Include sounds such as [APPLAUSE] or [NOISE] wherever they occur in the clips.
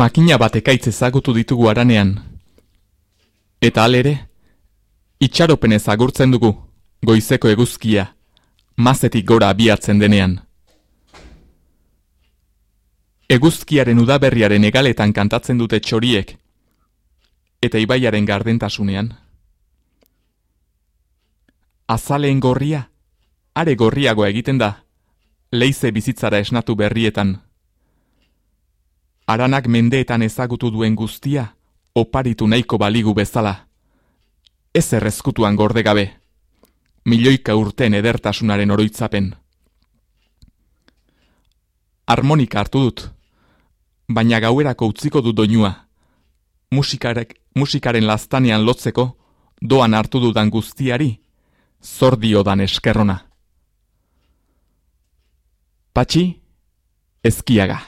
Makina bat ekaitz ezagutu ditugu aranean. Eta alere, itxaropen ezagurtzen dugu, goizeko eguzkia, mazetik gora abiatzen denean. Eguzkiaren udaberriaren egaletan kantatzen dute txoriek, eta ibaiaren gardentasunean. Azaleen gorria, are gorriagoa egiten da, leize bizitzara esnatu berrietan. Aranak mendeetan ezagutu duen guztia, oparitu nahiko baligu bezala. Ez errezkutuan gorde gabe, milioika urten edertasunaren oroitzapen. Harmonika hartu dut, baina gauerako utziko du doinua. Musikarek, musikaren lastanean lotzeko, doan hartu dudan guztiari, zordiodan eskerrona. Patxi, ezkiaga.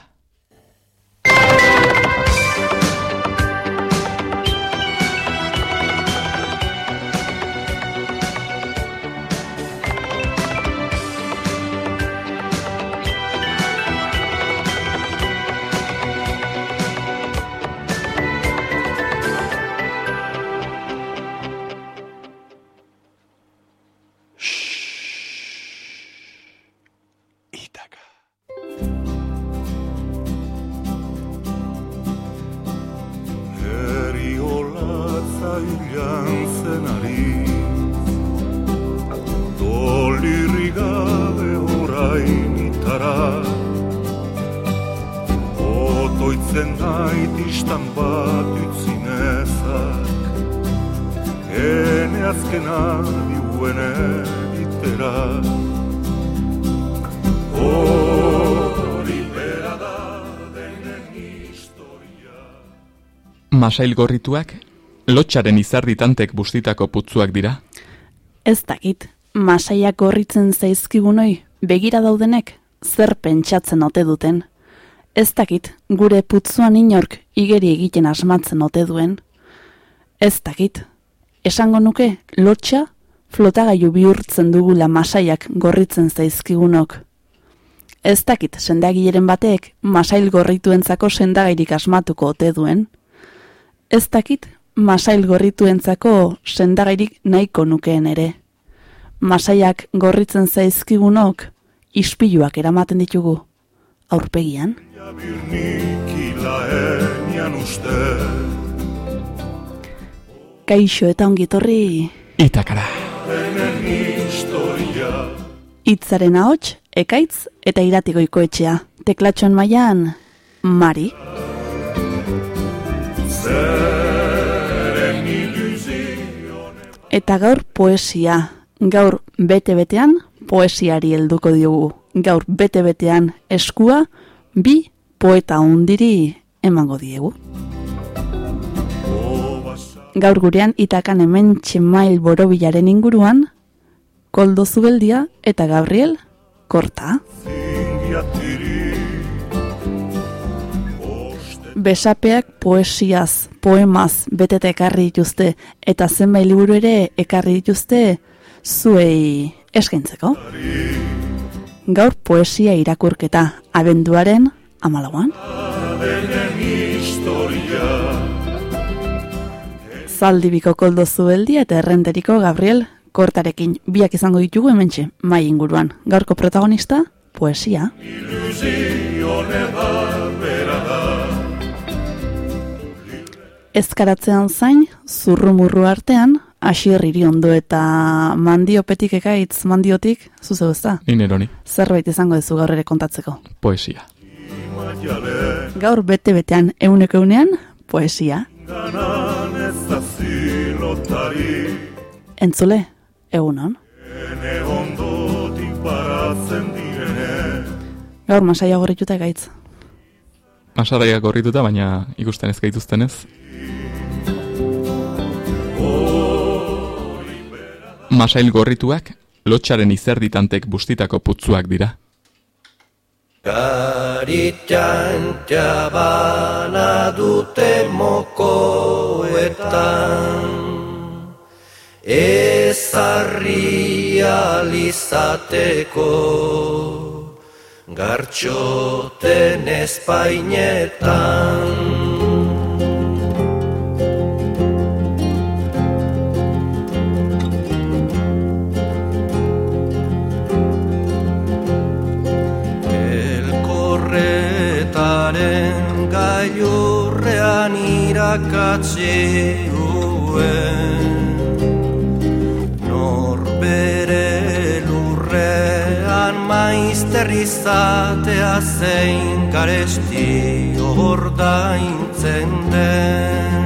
Masail gorrituak, lotxaren izarditantek bustitako putzuak dira? Ez dakit, masaiak gorritzen zaizkigunoi, begira daudenek, zer pentsatzen ote duten. Ez dakit, gure putzuan inork igeri egiten asmatzen ote duen. Ez dakit, esango nuke, lotxa, flotagaiu bihurtzen dugula masaiak gorritzen zaizkigunok. Ez dakit, sendagileren batek, masail gorrituentzako sendagairik asmatuko ote duen ez dakit masail gorrituentzako sendagairik nahiko nukeen ere. Masaiak gorritzen zaizkigunok ispiluak eramaten ditugu. Aurpegian. Kaixo eta ongitorri Itakara. Itzaren ahots, ekaitz eta iratikoiko etxea Teklatxon mailan Mari Eta gaur poesia, gaur bete-betean poesiari helduko diogu. Gaur bete-betean eskua, bi poeta hundiri emango diegu. Gaur gurean itakan hemen txemail borobilaren inguruan, Koldo Zubeldia eta Gabriel Korta besapeak poesiaz, poemaz betete ekarri dituzte eta zenbait liburu ere ekarri dituzte zuei eskaintzeko. Gaur poesia irakurketa abenduaren amalauan. Zaldibiko koldo zubeldi eta errenderiko Gabriel kortarekin biak izango ditugu hementxe mai inguruan. Gaurko protagonista, poesia. Ezkaratzean zain, zurrumurru artean, asierriri ondo eta mandiopetik ekaitz mandiotik, zuze guzta? Ineroni. Zerbait izango dezu gaur ere kontatzeko. Poesia. Gaur bete-betean euneko eunean, poesia. Entzule, egunon. Gaur masaia gorrituta gaitz. Masaraia gorrituta, baina ikusten ez gaituzten ez. Masail gorrituak, lotxaren izerditantek bustitako putzuak dira. Garitxan txabana dute mokoetan Ezarri alizateko gartxoten espainetan. Irakatzi duen Norbere lurrean maizter izatea zein garesti ordaintzen den.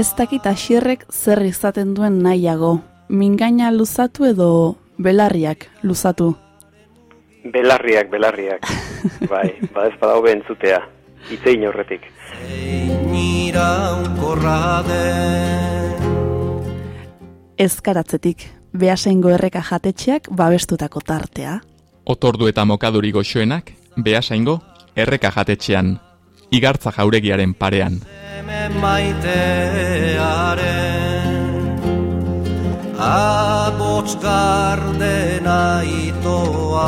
Ez dakit asierrek zer izaten duen nahiago, mingaina luzatu edo belarriak luzatu. Belarriak, belarriak. [LAUGHS] bai, ba ez badau entzutea. Itzein horretik. Ezkaratzetik, behasengo erreka jatetxeak babestutako tartea. Otordu eta mokaduri goxoenak, behasaingo, erreka jatetxean, igartza jauregiaren parean. maitearen Abots gardena itoaz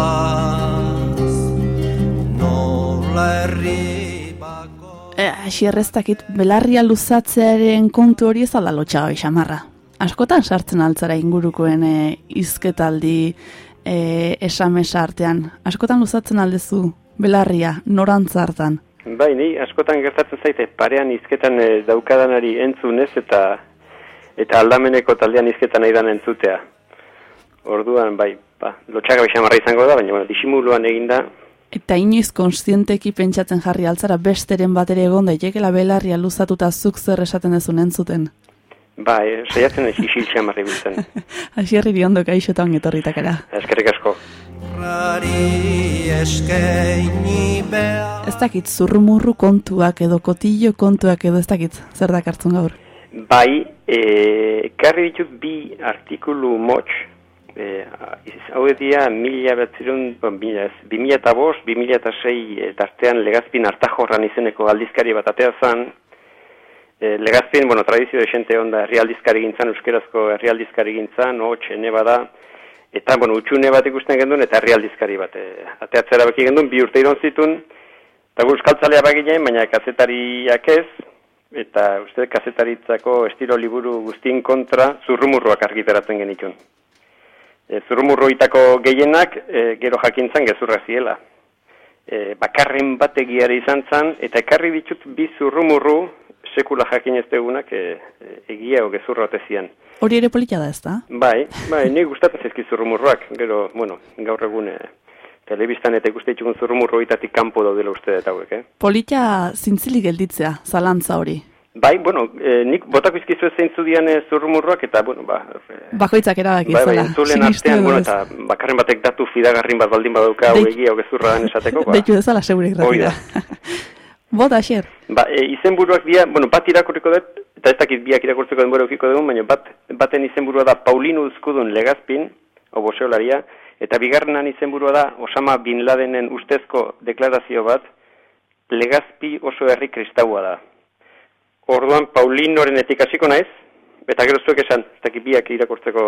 Nola herri bako E, asier ez dakit, belarria luzatzearen kontu hori ez ala lotxaga xamarra. Askotan sartzen altzara ingurukoen e, izketaldi e, esamesa artean. Askotan luzatzen aldezu belarria, norantza hartan. Bai, ni askotan gertatzen zaite parean izketan eh, daukadanari entzunez eta eta aldameneko taldean izketan nahi dan entzutea. Orduan, bai, ba, lotxaga bixamarra izango da, baina bueno, disimuluan eginda, Eta inoiz konstienteki pentsatzen jarri altzara besteren bat ere egon daitekela belarria luzatuta zuk zer esaten dezun entzuten. ba, eh, saiatzen ez isil xamarri biltzen. [LAUGHS] Asierri biondo kaixotan etorritakara. Eskerrik asko. Ez dakit zurrumurru kontuak edo kotillo kontuak edo ez dakit zer dakartzun gaur. Bai, e, karri ditut bi artikulu motx, e, hau dira mila betzirun, bon, mila bi mila eta bost, bi mila eta sei e, tartean legazpin hartajorran izeneko aldizkari bat atea zan, e, legazpin, bueno, tradizio desente onda herrialdizkari gintzan, euskerazko herrialdizkari gintzan, hotx, ene bada, eta, bueno, utxune bat ikusten gendun, eta herrialdizkari bat, e, ateatzera baki gendun, bi urte iron zitun, eta gu euskaltzalea baginen, baina kazetariak ez, eta uste kazetaritzako estilo liburu guztien kontra zurrumurruak argitaratzen genitun. E, zurrumurruitako gehienak e, gero jakintzan gezurra ziela. E, bakarren bat egiari izan zan, eta ekarri ditut bi zurrumurru sekula jakin ez degunak e, e, egia o gezurra ote zian. Hori ere polita da ez da? Bai, bai, ni gustatzen zaizki zurrumurruak, gero, bueno, gaur egun e, telebistan eta ikuste ditugun zurrumurruitatik kanpo daudela uste eta hauek, eh? Polita zintzilik gelditzea, zalantza hori. Bai, bueno, e, nik botako izkizu zeintzu dian e, zurrumurruak, eta, bueno, ba... E, Bakoitzak bai, erabakitzela. bai, entzulen artean, bueno, eta bakarren batek datu fidagarrin bat baldin badauka hau egia gezurra den esateko, ba. Deitu dezala segure irratira. [LAUGHS] Bota, Asier. Ba, e, izenburuak dira, bueno, bat irakurriko dut, eta ez dakit biak irakurtzeko denbora ukiko dugun, baina bat, baten izenburua da Paulino Uzkudun legazpin, oboseolaria, eta bigarrenan izenburua da Osama Bin Ladenen ustezko deklarazio bat, legazpi oso herri kristaua da. Orduan Paulinoren etik hasiko naiz, eta gero zuek esan, ez dakit biak irakurtzeko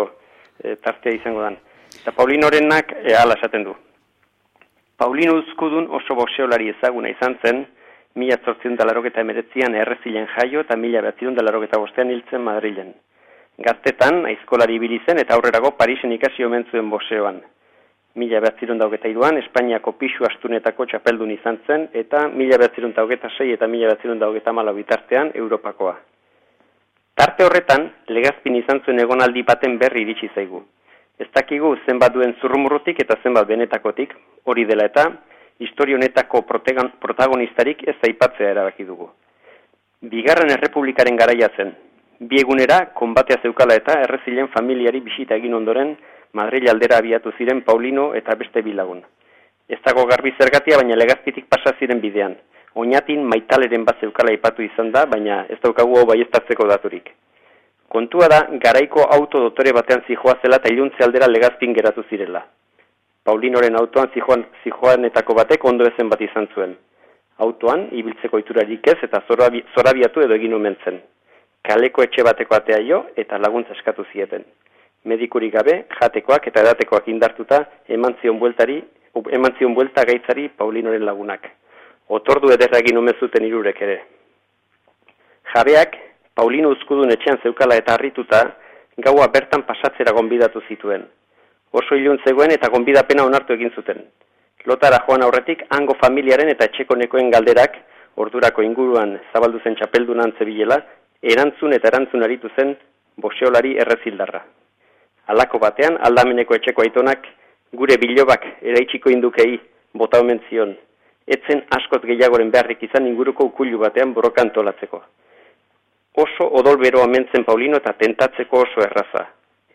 e, tartea izango dan. Eta Paulinorenak e, ala esaten du. Paulino Uzkudun oso boxeolari ezaguna izan zen, mila zortzion dalaroketa emeretzian errezilen jaio eta mila behatzion dalaroketa bostean hiltzen Madrilen. Gaztetan, aizkolari ibili zen eta aurrerago Parisen ikasi omen zuen boxeoan. Mila behatziron daugeta iruan, Espainiako pixu astunetako txapeldun izan zen, eta mila behatziron daugeta sei eta mila behatziron daugeta malo bitartean Europakoa. Tarte horretan, legazpin izan zuen egonaldi baten berri iritsi zaigu. Ez dakigu zenbat duen zurrumurrutik eta zenbat benetakotik, hori dela eta, historio honetako protagonistarik ez aipatzea erabaki dugu. Bigarren errepublikaren garaia zen. Bi egunera, konbatea zeukala eta errezilen familiari bisita egin ondoren, Madrid aldera abiatu ziren Paulino eta beste bilagun. Ez dago garbi zergatia, baina legazpitik pasa ziren bidean. Oñatin maitaleren bat zeukala aipatu izan da, baina ez daukagu hau baiestatzeko daturik. Kontua da, garaiko auto dotore batean zijoa zela eta iluntze aldera legazpin geratu zirela. Paulinoren autoan zijoan, zijoanetako batek ondo ezen bat izan zuen. Autoan, ibiltzeko iturarik ez eta zorabi, zorabiatu edo egin omen zen. Kaleko etxe bateko atea jo eta laguntza eskatu zieten. Medikurik gabe, jatekoak eta edatekoak indartuta eman zion bueltari, eman zion buelta gaitzari Paulinoren lagunak. Otordu ederra egin zuten irurek ere. Jabeak, Paulino uzkudun etxean zeukala eta harrituta, gaua bertan pasatzera gonbidatu zituen. Oso ilun zegoen eta gonbidapena onartu egin zuten. Lotara joan aurretik, hango familiaren eta etxekonekoen galderak, ordurako inguruan zabaldu zen txapeldunan zebilela, erantzun eta erantzun aritu zen boseolari errezildarra. Alako batean, aldameneko etxeko aitonak, gure bilobak eraitsiko indukei, bota omen zion. Etzen askot gehiagoren beharrik izan inguruko ukulu batean borrokan tolatzeko. Oso odol beroa mentzen Paulino eta tentatzeko oso erraza.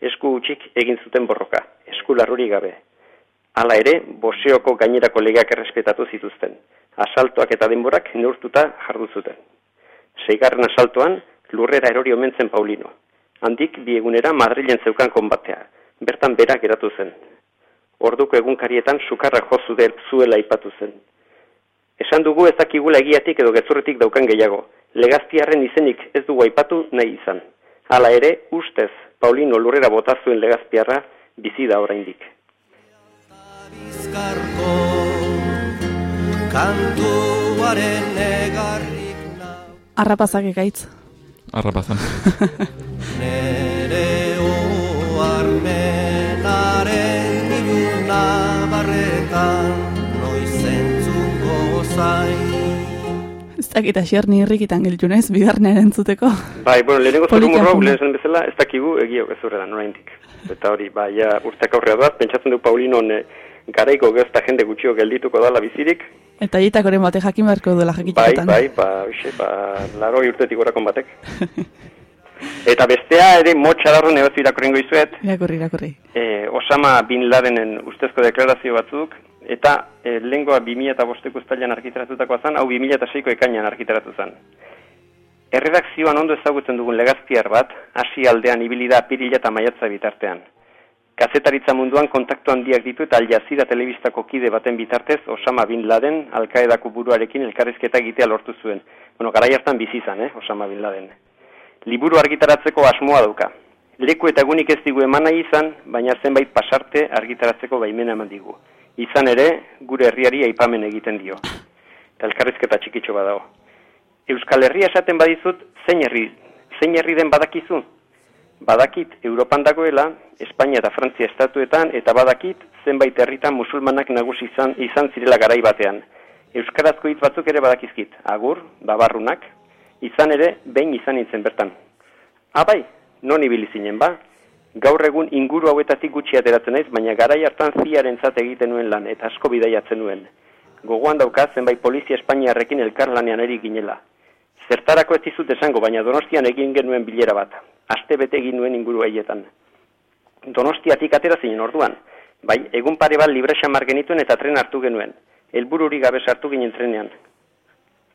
Esku utxik egin zuten borroka, esku larruri gabe. Hala ere, boseoko gainerako legeak errespetatu zituzten. Asaltoak eta denborak neurtuta jardu zuten. Seigarren asaltoan, lurrera erori omentzen Paulino. Handik, bi egunera Madrilen zeukan konbatea. Bertan berak geratu zen. Orduko egunkarietan sukarra jozu del zuela ipatu zen. Esan dugu ezakigula egiatik edo gezurretik daukan gehiago. Legaztiarren izenik ez dugu aipatu nahi izan. Hala ere, ustez, Paulino lurrera bota zuen legazpiarra bizi da oraindik. Arrapazak ekaitz. Arrapazan. Nere oarmenaren iluna barretan noizentzungo zain Ez dakit asier ni irrikitan geltu naiz, bigarren entzuteko. Bai, bueno, lehenengo zurrumurro, joan. lehen zen bezala, ez dakigu egiok ez da, noraindik. Eta hori, bai, ja, urteak aurrea doaz, pentsatzen du Paulinon eh, garaiko gezta jende gutxio geldituko dala bizirik. Eta hietakoren bate jakin beharko duela Bai, jakitxetan. bai, ba, bixe, ba, laro urtetik gorakon batek. [LAUGHS] Eta bestea ere motxadarro negozio irakurrengo izuet, Irakurri, irakurri. eh, Osama Bin Ladenen ustezko deklarazio batzuk, eta eh, lehengoa 2005ko uztailan argitaratutakoa zen, hau 2006ko ekainan argitaratu zen. Erredakzioan ondo ezagutzen dugun legazpiar bat, hasi aldean ibili da pirila eta maiatza bitartean. Kazetaritza munduan kontaktu handiak ditu eta Al telebistako kide baten bitartez Osama Bin Laden alkaedako buruarekin elkarrizketa egitea lortu zuen. Bueno, garai hartan bizi izan, eh, Osama Bin Laden. Liburu argitaratzeko asmoa dauka. Leku eta egunik ez digu eman nahi izan, baina zenbait pasarte argitaratzeko baimena eman digu. Izan ere, gure herriari aipamen egiten dio. Eta elkarrizketa txikitxo badago. Euskal Herria esaten badizut, zein herri, zein herri den badakizu? Badakit, Europan dagoela, Espainia eta Frantzia estatuetan, eta badakit, zenbait herritan musulmanak nagusi izan, izan zirela garai batean. Euskarazko hitz batzuk ere badakizkit, agur, babarrunak, izan ere, behin izan nintzen bertan. Abai, non ibili zinen ba? Gaur egun inguru hauetatik gutxi ateratzen naiz, baina garai hartan ziaren egiten nuen lan, eta asko bidaiatzen nuen. Gogoan dauka zenbait polizia Espainiarrekin elkarlanean eri ginela. Zertarako ez dizut esango, baina donostian egin genuen bilera bat. Aste bete egin nuen inguru haietan. Donostiatik atera zinen orduan. Bai, egun pare bat libre xamar genituen eta tren hartu genuen. Helbururi gabe sartu ginen trenean.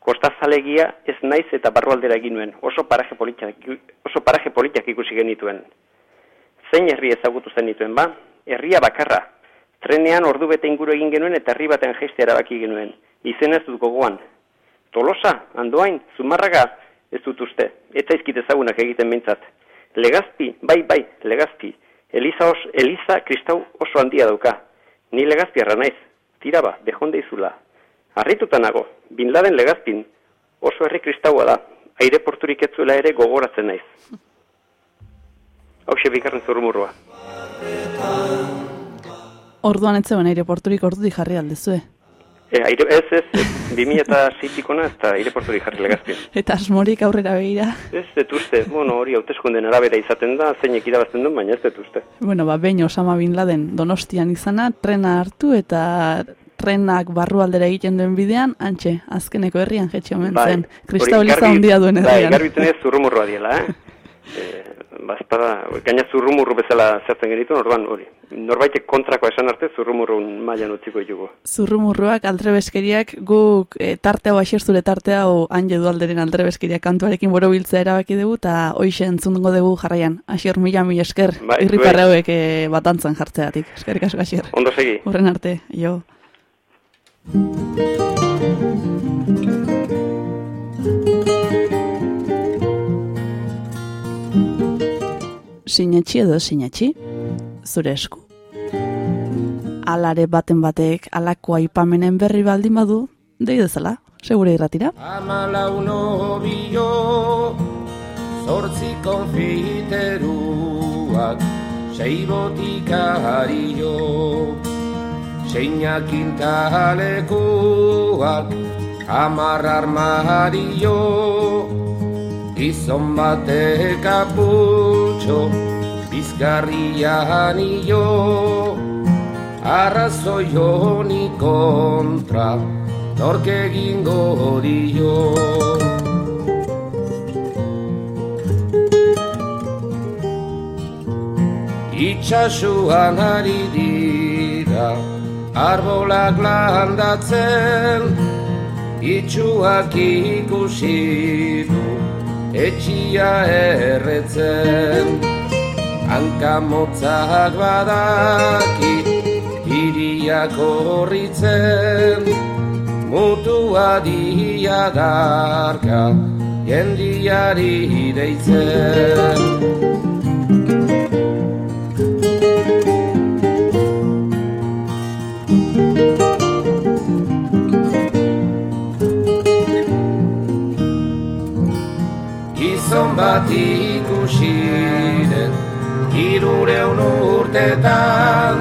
Kostazalegia ez naiz eta barrualdera egin nuen. Oso paraje politiak, oso paraje politiak ikusi genituen. Zein herri ezagutu zen dituen ba? Herria bakarra. Trenean ordu bete inguru egin genuen eta herri baten jeiste erabaki genuen. Izen ez dut gogoan. Tolosa, andoain, zumarraga, ez dut uste. Eta izkit ezagunak egiten mintzat. Legazpi, bai, bai, legazpi. Eliza, os, Eliza kristau oso handia dauka. Ni legazpi arra naiz. Tira ba, behonde izula. Arrituta nago, bin laden legazpin. Oso herri kristaua da. Aireporturik etzuela ere gogoratzen naiz. Hau bigarren zurrumurrua. Orduan etzeuen aireporturik ordutik jarri aldezue. E, aire, ez, ez, ez, 2000 eta zitikona ez da aireporturik jarri legazpien. Eta asmorik aurrera begira. Ez dut uste, bueno, hori hauteskunden arabera izaten da, zeinek irabazten duen, baina ez dut uste. Bueno, ba, behin Osama Bin Laden donostian izana, trena hartu eta trenak barrualdera egiten duen bidean, antxe, azkeneko herrian jetxe omen zen. Kristau handia duen Bai, herrian. garbitzen ez zurrumurroa diela, eh? e, [LAUGHS] bazpada, gaina zurrumurru bezala zertzen genitu, orduan hori. Norbaitek kontrakoa esan arte zurrumurrun mailan utziko ditugu. Zurrumurruak, aldrebeskeriak, guk e, tarte hau asier zure tarte hau hanje du alderen aldrebeskeriak kantuarekin boro biltzea erabaki dugu, eta hoxe entzungo dugu jarraian. Asier mila mila esker, Bai, irriparra hauek e, batantzan jartzeatik. Eskerrik asko asier. Ondo segi. Horren arte, jo. Sinetxi edo sinetxi, zure esku. Alare baten batek alako aipamenen berri baldin badu, dei dezala, segure irratira. Amalau nobio, zortzi konfiteruak, sei botikario, seinak intalekuak, amar armario, gizon batek kaputxo, bizkarrian io, arrazoi honi kontra, nork egingo dio. Itxasuan ari dira, arbolak landatzen, itxuak ikusi etxia erretzen. Hanka motzak badaki, iriak horritzen, mutua dia darka, jendiari deitzen. Bat ikusiren, irureun urtetan,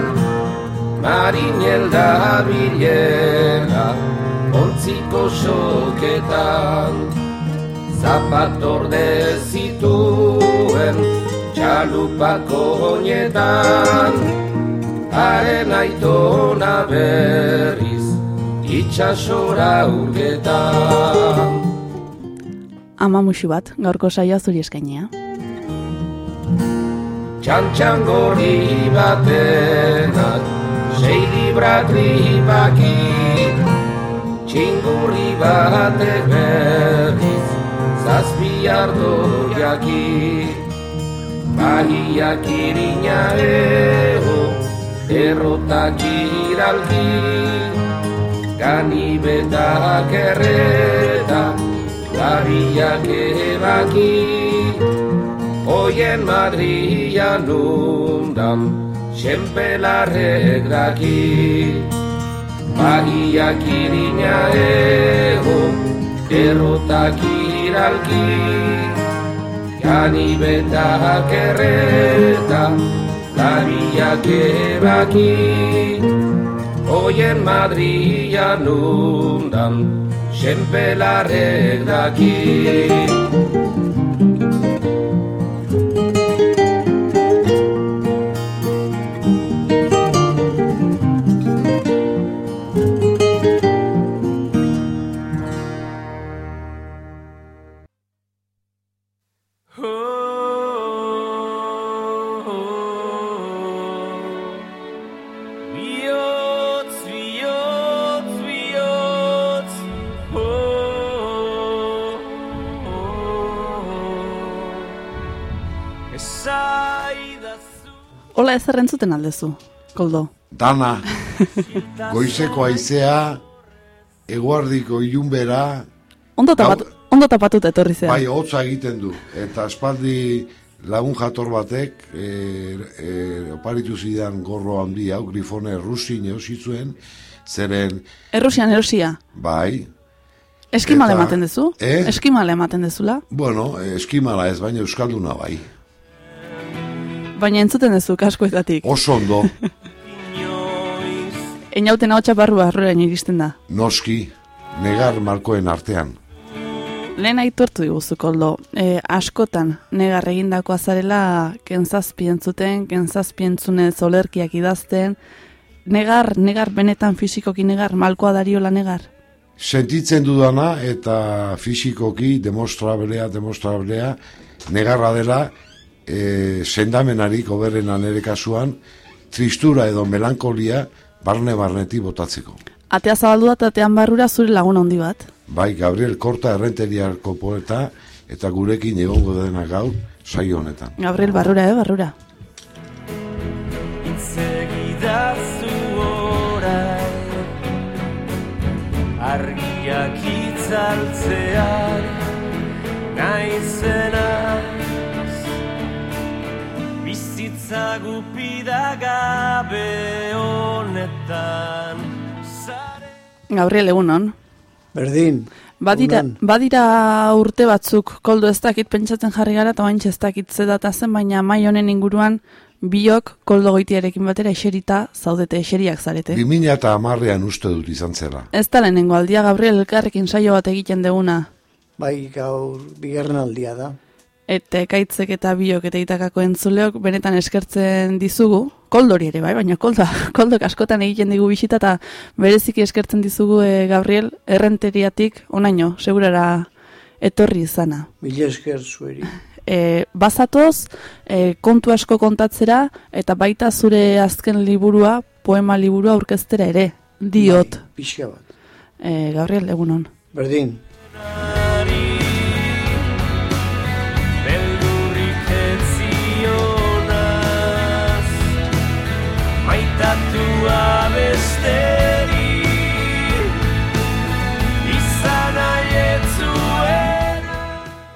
Marinel da bilela, ontziko soketan, zapatorde zituen, txalupako honetan, haren aitona berriz, itxasora urgetan. Ama musu bat, gaurko saioa zuri eskainia. Txantxan gorri batenak, sei libra tripaki, txingurri batek berriz, zazpi ardo jaki. Bahiak irina ego, errotak iralki, ganibetak erreta, gariak ebaki. Oien Madria nundan, xenpelarrek daki. Bagiak irina ego, errotak iralki. Ganibetak erreta, gariak ebaki. Oien Madria nundan, xenpelarrek daki. Ola ezer entzuten aldezu, koldo. Dana, goizeko aizea, eguardiko ilunbera, Ondo, Gau- tapat, ondo tapatuta etorri zea. bai, hotza egiten du. Eta aspaldi lagun jator batek, e, e, oparitu zidan gorro handi hau, grifone rusin eusizuen, zeren, Errusian erosia. bai, Eskimale ematen dezu? Eh? Eskimale ematen dezula? bueno, eskimala ez, baina euskalduna bai. Baina entzuten dezu kaskoetatik. Oso ondo, [LAUGHS] Einauten hau txaparru barruraino iristen da. noski, negar markoen artean. Lehen aitortu diguzu, koldo. E, askotan, negar egindako azarela, kentzazpi entzuten, kentzazpi entzunez olerkiak idazten. Negar, negar, benetan fisikoki negar, malkoa dariola negar. Sentitzen dudana eta fisikoki demostrablea, demostrablea, negarra dela, e, sendamenarik oberena nere kasuan, tristura edo melankolia barne-barneti botatzeko. Atea zabaldu da, eta atean barrura zure lagun handi bat. Bai, Gabriel Korta errenteriarko poeta eta gurekin egongo dena gaur saio honetan. Gabriel barrura, eh, barrura. Itzegidazu orain Argiak itzaltzean Naizenaz bizitza gupida gabe honetan Zare Gabriel, egunon. Berdin. Badira, badira urte batzuk, koldo ez dakit pentsatzen jarri gara, eta baintxe ez dakit zen, baina mai honen inguruan, biok koldo goitiarekin batera eserita zaudete eseriak zarete. 2000 eta amarrean uste dut izan zela. Ez da lehenengo aldia, Gabriel, elkarrekin saio bat egiten deguna. Bai, gaur bigarren aldia da. Eta ekaitzek eta biok eta itakako entzuleok benetan eskertzen dizugu, koldori ere bai, baina kolda, [LAUGHS] koldok askotan egiten digu bisita eta bereziki eskertzen dizugu e, Gabriel errenteriatik onaino, segurara etorri izana. Mila esker zueri. [LAUGHS] E, bazatoz, e, kontu asko kontatzera eta baita zure azken liburua, poema liburua aurkeztera ere, diot. Bai, pixka bat. E, Gabriel, egunon. Berdin.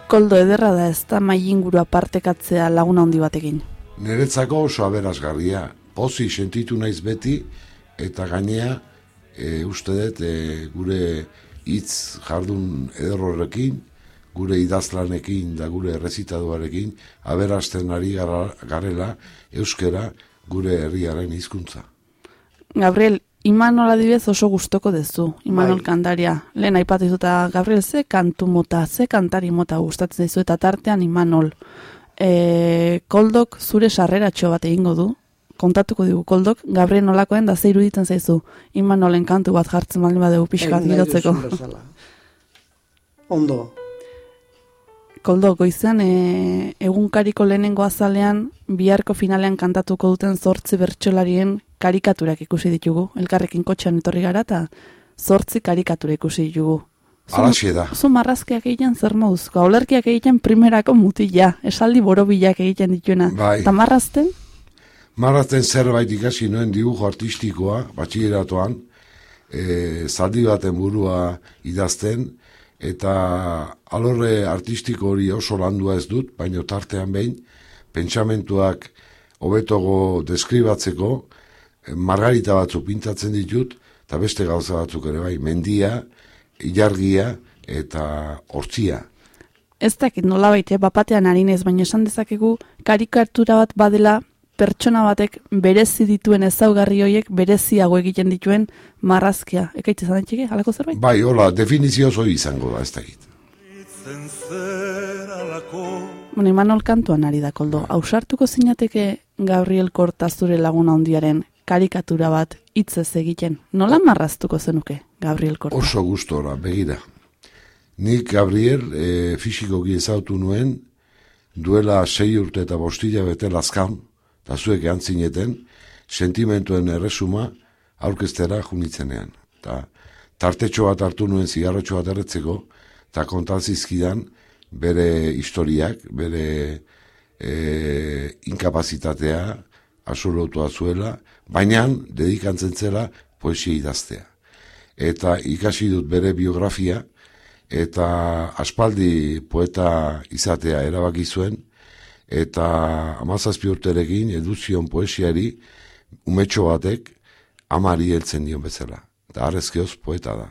Koldo ederra da ez da mai ingurua partekatzea laguna handi batekin. Niretzako oso aberazgarria. Pozi sentitu naiz beti, eta gainea, e, uste dut, e, gure hitz jardun ederrorekin, gure idazlanekin da gure errezitaduarekin, aberasten ari garela euskera gure herriaren hizkuntza. Gabriel, Imanol adibidez oso gustoko dezu, Imanol Bai. kantaria. Lehen aipatu dizuta, Gabriel, ze kantu mota, ze kantari mota gustatzen dizu eta tartean Imanol. E, koldok zure sarreratxo bat egingo du, kontatuko digu koldok, Gabriel nolakoen da ze iruditzen zaizu, Imanolen kantu bat jartzen baldin badegu pixkat girotzeko. Ondo. Koldo, goizean, e, egunkariko lehenengo azalean, biharko finalean kantatuko duten zortzi bertsolarien karikaturak ikusi ditugu. Elkarrekin kotxean etorri gara eta zortzi karikatura ikusi ditugu. Alaxe da. Zu marrazkiak egiten zer moduzko, olerkiak egiten primerako mutila, esaldi borobilak egiten dituena. Bai. Eta marrazten, Marraten zerbait ikasi nuen dibujo artistikoa, batxilleratoan, e, zaldi baten burua idazten, eta alorre artistiko hori oso landua ez dut, baino tartean behin, pentsamentuak hobetogo deskribatzeko, e, margarita batzuk pintatzen ditut, eta beste gauza batzuk ere bai, mendia, ilargia eta hortzia. ez dakit nola baite, bapatean harinez, baina esan dezakegu karikatura bat badela pertsona batek berezi dituen ezaugarri hoiek bereziago egiten dituen marrazkia. Ekaitz izan daiteke, halako zerbait? Bai, hola, definizio oso izango da, ez da egit. Zen zeralako Bueno, Imanol kantuan ari da, koldo. Ausartuko zinateke Gabriel Korta zure laguna hondiaren karikatura bat hitzez egiten. Nola marraztuko zenuke, Gabriel Korta? Oso gustora, begira. Nik Gabriel e, fisikoki ezautu nuen, duela sei urte eta bostila bete lazkan, eta zuek antzineten, sentimentuen erresuma aurkeztera junitzenean. Ta, tartetxo bat hartu nuen zigarrotxo bat erretzeko, eta kontazizkidan bere historiak, bere e, inkapazitatea, absolutua zuela, baina dedikantzen zela poesia idaztea. Eta ikasi dut bere biografia, eta aspaldi poeta izatea erabaki zuen, eta amazazpi urterekin eduzion poesiari umetxo batek amari heltzen dion bezala. Eta arrezkeoz poeta da.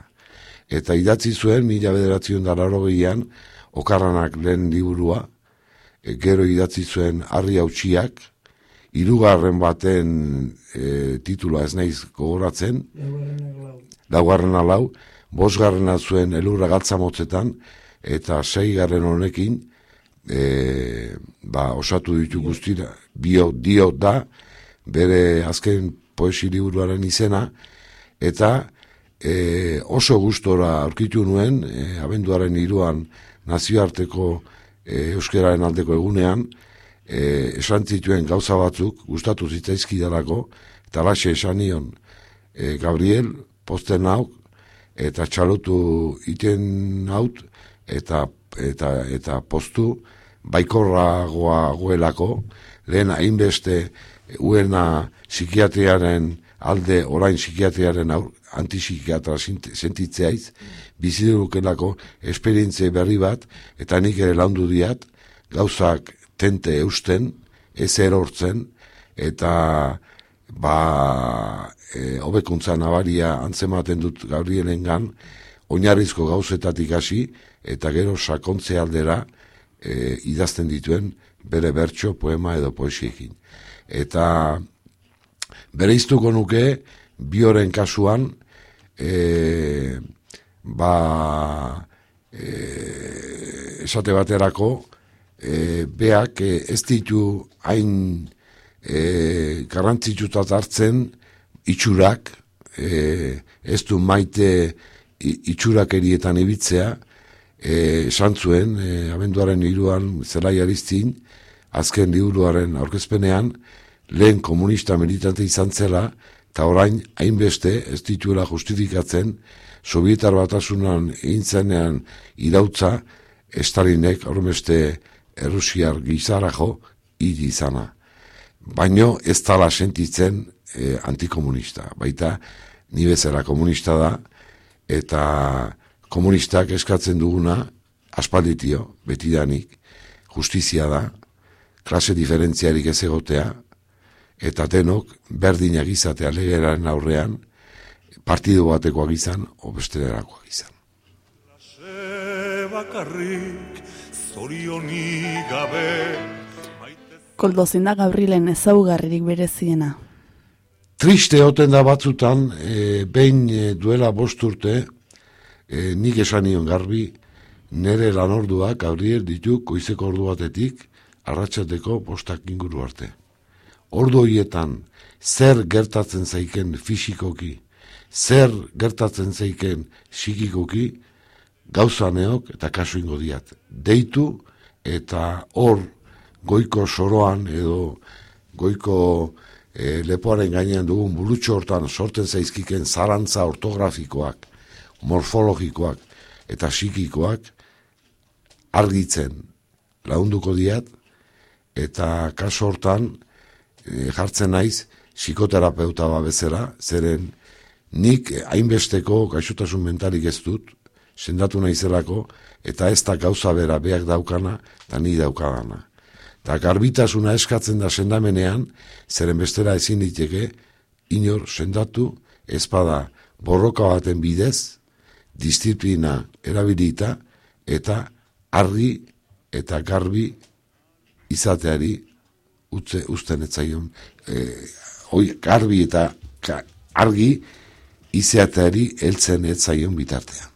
Eta idatzi zuen, mila bederatzen dararo gehian, okarranak lehen liburua, e, gero idatzi zuen harri hautsiak, hirugarren baten e, titula ez naiz gogoratzen, laugarren lau, bosgarrena zuen elurra galtza motzetan, eta seigarren honekin, e, ba, osatu ditu guztira, bio, dio da, bere azken poesi liburuaren izena, eta e, oso gustora aurkitu nuen, e, abenduaren iruan nazioarteko e, euskararen aldeko egunean, e, esan zituen gauza batzuk, gustatu zitzaizkidalako, eta laxe esan nion, e, Gabriel, posten hau, eta txalotu iten haut, eta, eta, eta postu, baikorragoa goelako, lehen hainbeste uena psikiatriaren alde orain psikiatriaren aur, antipsikiatra sentitzeaiz, bizidukelako esperientze berri bat, eta nik ere laundu diat, gauzak tente eusten, ez erortzen, eta ba, e, hobekuntza nabaria antzematen dut Gabrielengan, oinarrizko gauzetatik hasi, eta gero sakontze aldera e, idazten dituen bere bertso, poema edo poesiekin. Eta bere iztuko nuke, bioren kasuan, e, ba, e, esate baterako, e, beak e, ez ditu hain e, garrantzitsutat hartzen itxurak, e, ez du maite itxurak erietan ibitzea, esan zuen, e, abenduaren iruan zelai ariztin, azken liburuaren aurkezpenean, lehen komunista militante izan zela, eta orain hainbeste ez dituela justifikatzen, Sovietar batasunan egin zenean irautza, Stalinek horremeste Errusiar gizarajo hil izana. Baino ez tala sentitzen e, antikomunista. Baita, ni bezala komunista da, eta komunistak eskatzen duguna, aspalditio, betidanik, justizia da, klase diferentziarik ez egotea, eta denok berdinak izatea legeraren aurrean, partidu batekoak izan, o bestelerakoak izan. Bakarrik zorionik gabe Koldo zein da Gabrielen ezaugarririk bereziena. Triste oten da batzutan, e, behin e, duela bost urte, e, nik esan nion garbi, nere lanorduak, Gabriel, ditu koizeko ordu batetik, arratsateko bostak inguru arte. Ordu horietan, zer gertatzen zaiken fisikoki, zer gertatzen zaiken psikikoki, gauzaneok eta kasu ingo diat. Deitu eta hor goiko soroan edo goiko e, lepoaren gainean dugun bulutxo hortan sorten zaizkiken zarantza ortografikoak, morfologikoak eta psikikoak argitzen launduko diat eta kaso hortan e, jartzen naiz psikoterapeuta ba bezala, zeren nik hainbesteko gaixotasun mentalik ez dut, sendatu naizelako, eta ez da gauza bera beak daukana, eta ni daukadana. Eta garbitasuna eskatzen da sendamenean, zeren bestera ezin diteke, inor sendatu, ezpada borroka baten bidez, disiplina erabilita, eta argi eta garbi izateari utze usten etzaion e, oi, garbi eta ka, argi izateari heltzen etzaion bitartean.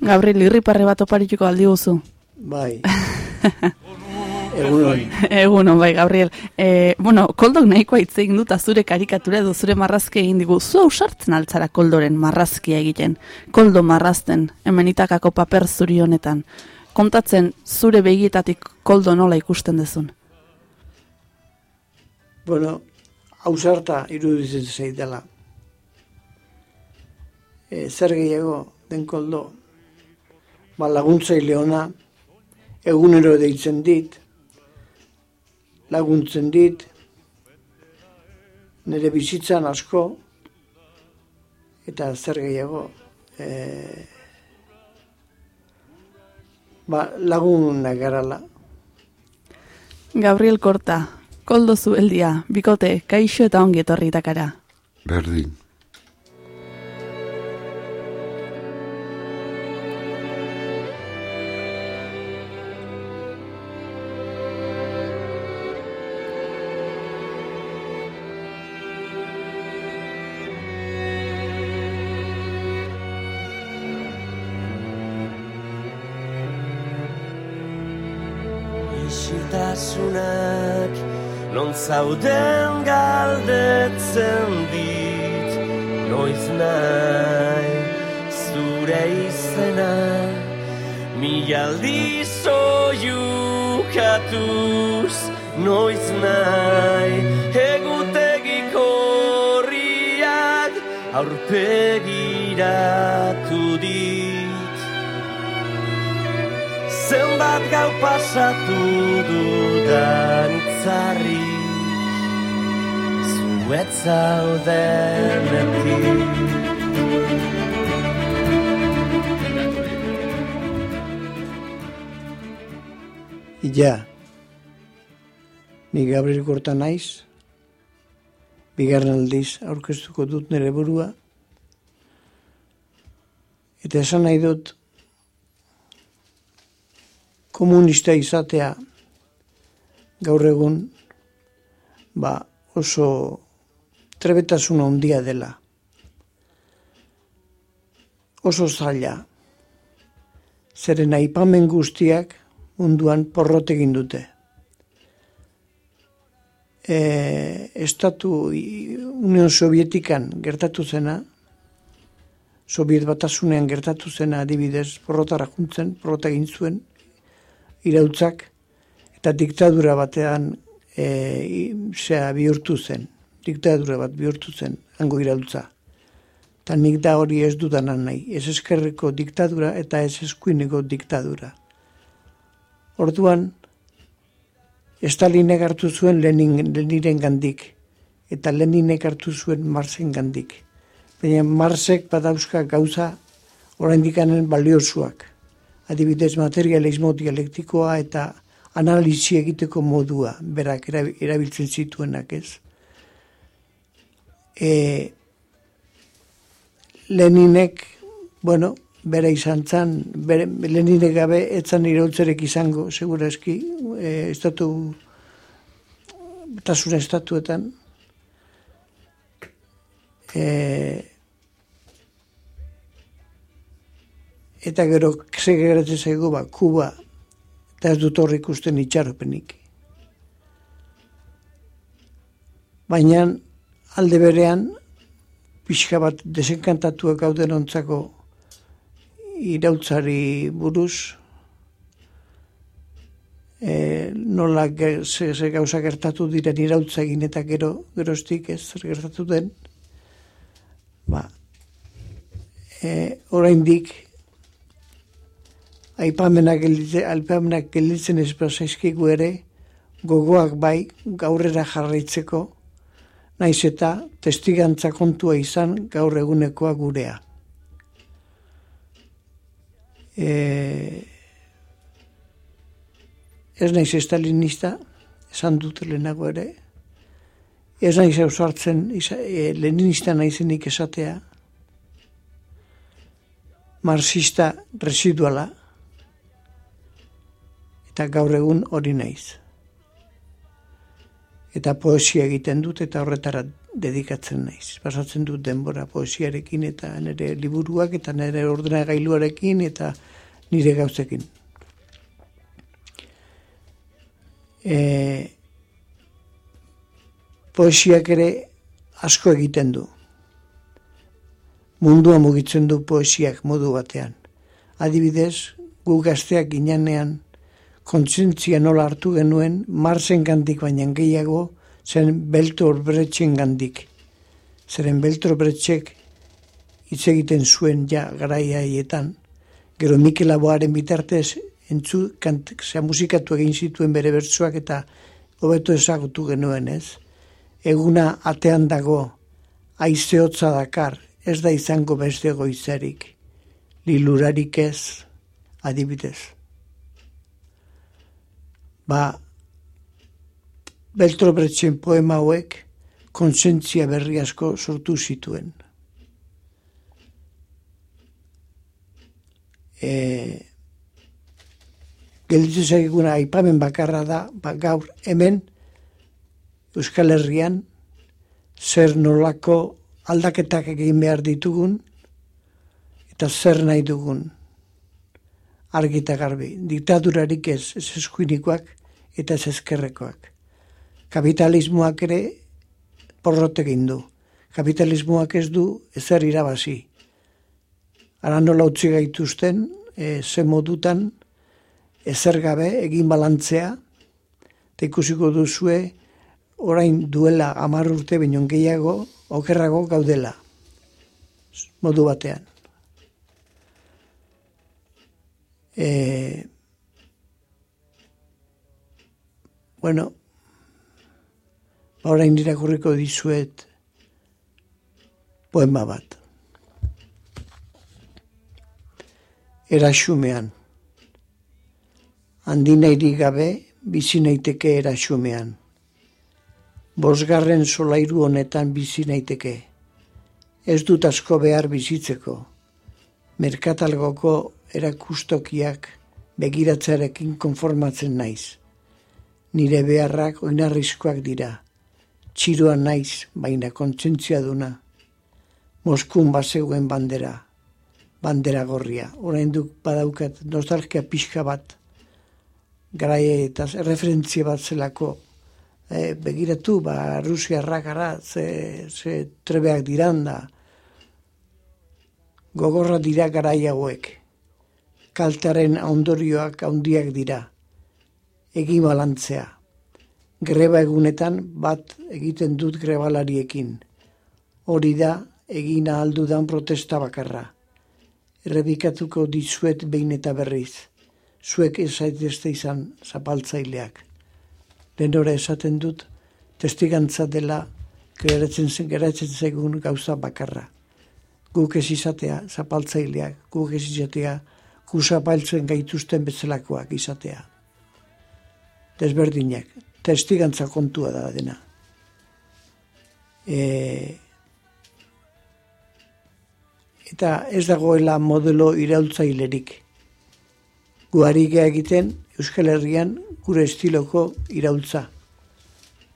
Gabriel, irriparre bat oparituko aldi guzu. Bai. [LAUGHS] Egunon. Egunon, bai, Gabriel. E, bueno, koldok nahikoa hitz egin dut, zure karikatura edo zure marrazki egin digu. Zu ausartzen altzara koldoren marrazkia egiten. Koldo marrazten, hemen itakako paper zuri honetan. Kontatzen, zure begietatik koldo nola ikusten dezun. Bueno, hausarta iruditzen zeitela. E, zer gehiago den koldo. Ba, laguntzaile ona, egunero deitzen dit, laguntzen dit, nire bizitzan asko, eta zer gehiago, e, ba, lagunak garala. Gabriel Korta, koldo zubeldia, bikote, kaixo eta ongi etorri itakara. Berdin. Zauden galdetzen dit Noiz nahi zure izena. Milaldi soiukatuz Noiz nahi egutegik horriak Aurpegiratu dit. Zenbat gau pasatu dudan itzarri Zuet zaudenetik Ja, Ni Gabriel Korta naiz, bigarren aldiz aurkeztuko dut nire burua, eta esan nahi dut, komunista izatea gaur egun ba, oso trebetasun handia dela. Oso zaila. Zeren aipamen guztiak munduan porrot egin dute. E, estatu Union Sovietikan gertatu zena, Soviet batasunean gertatu zena adibidez porrotara juntzen, porrota egin zuen, irautzak, eta diktadura batean e, zea bihurtu zen, diktadura bat bihurtu zen, hango irautza. Eta nik da hori ez dudanan nahi, ez eskerreko diktadura eta ez eskuineko diktadura. Orduan, Estalinek hartu zuen Lenin, Leniren gandik, eta Leninek hartu zuen Marsen gandik. Baina Marsek badauzka gauza oraindikanen baliosuak. Adibidez materialismo dialektikoa eta analizi egiteko modua, berak erabiltzen zituenak ez. E, Leninek, bueno, bere izan zan, bere, Leninek gabe etzan iraultzerek izango, segura eski, e, estatu, tasuna estatuetan, e, eta gero, segeratzen zaigu, ba, Kuba, eta ez dut horri ikusten itxaropenik. Baina alde berean, pixka bat desenkantatuak gauden ontzako irautzari buruz, e, nola ze, ze gauza gertatu diren irautza egin eta gero, gerostik ez zer gertatu den, ba, e, oraindik aipamenak gelditzen, aipamenak gelditzen ez ere, gogoak bai gaurrera jarraitzeko, naiz eta testigantza kontua izan gaur egunekoa gurea. E, ez naiz estalinista, esan dut lehenago ere, ez naiz eusartzen e, leninista naizenik esatea, marxista residuala, eta gaur egun hori naiz. Eta poesia egiten dut eta horretara dedikatzen naiz. Pasatzen dut denbora poesiarekin eta nire liburuak eta nire ordena gailuarekin eta nire gauzekin. E, poesiak ere asko egiten du. Mundua mugitzen du poesiak modu batean. Adibidez, gu gazteak inanean kontzientzia nola hartu genuen, marzen gandik baina gehiago, zen beltor bretxen gandik. Zeren beltor bretxek hitz egiten zuen ja garaia haietan, gero Mikel Aboaren bitartez entzu, kant, zera musikatu egin zituen bere bertsuak eta hobeto ezagutu genuen ez. Eguna atean dago, aizeotza dakar, ez da izango beste goizarik, lilurarik ez, adibidez ba, Beltro Bretzen poema hauek konsentzia berri asko sortu zituen. E, Gelditzen zaiguna aipamen bakarra da, ba, gaur hemen Euskal Herrian zer nolako aldaketak egin behar ditugun eta zer nahi dugun argita garbi. Diktadurarik ez, ez eskuinikoak, eta ez ezkerrekoak. Kapitalismoak ere porrote egin du. Kapitalismoak ez du ezer irabazi. Ara nola utzi gaituzten, e, ze modutan, ezer gabe egin balantzea, eta ikusiko duzue, orain duela amar urte bainon gehiago, okerrago gaudela. Modu batean. E, Bueno, ahora irakurriko dizuet poema bat. Eraxumean. Handina gabe bizi naiteke eraxumean. bosgarren solairu honetan bizi naiteke. Ez dut asko behar bizitzeko. Merkatalgoko erakustokiak begiratzarekin konformatzen naiz. Nire beharrak oinarrizkoak dira. Txiroa naiz, baina kontsentzia duna. Moskun bazegoen bandera. Bandera gorria. Orain duk badaukat nostalgia pixka bat. Garaie eta referentzia bat zelako e, begiratu, ba, Rusia rakara, ze, ze trebeak diran da, gogorra dira garai hauek, kaltaren ondorioak handiak dira, egi balantzea, greba egunetan bat egiten dut grebalariekin, hori da egin aldudan protesta bakarra, errebikatuko dizuet behin eta berriz, zuek ezaitezte izan zapaltzaileak. Denora esaten dut, testigantza dela geratzen zen geratzen zegun gauza bakarra. Guk ez izatea, zapaltzaileak, guk ez izatea, kusapaltzen gaituzten bezalakoak izatea. Desberdinak, testigantza kontua da dena. E, eta ez dagoela modelo iraultzailerik. Guari egiten Euskal Herrian gure estiloko iraultza.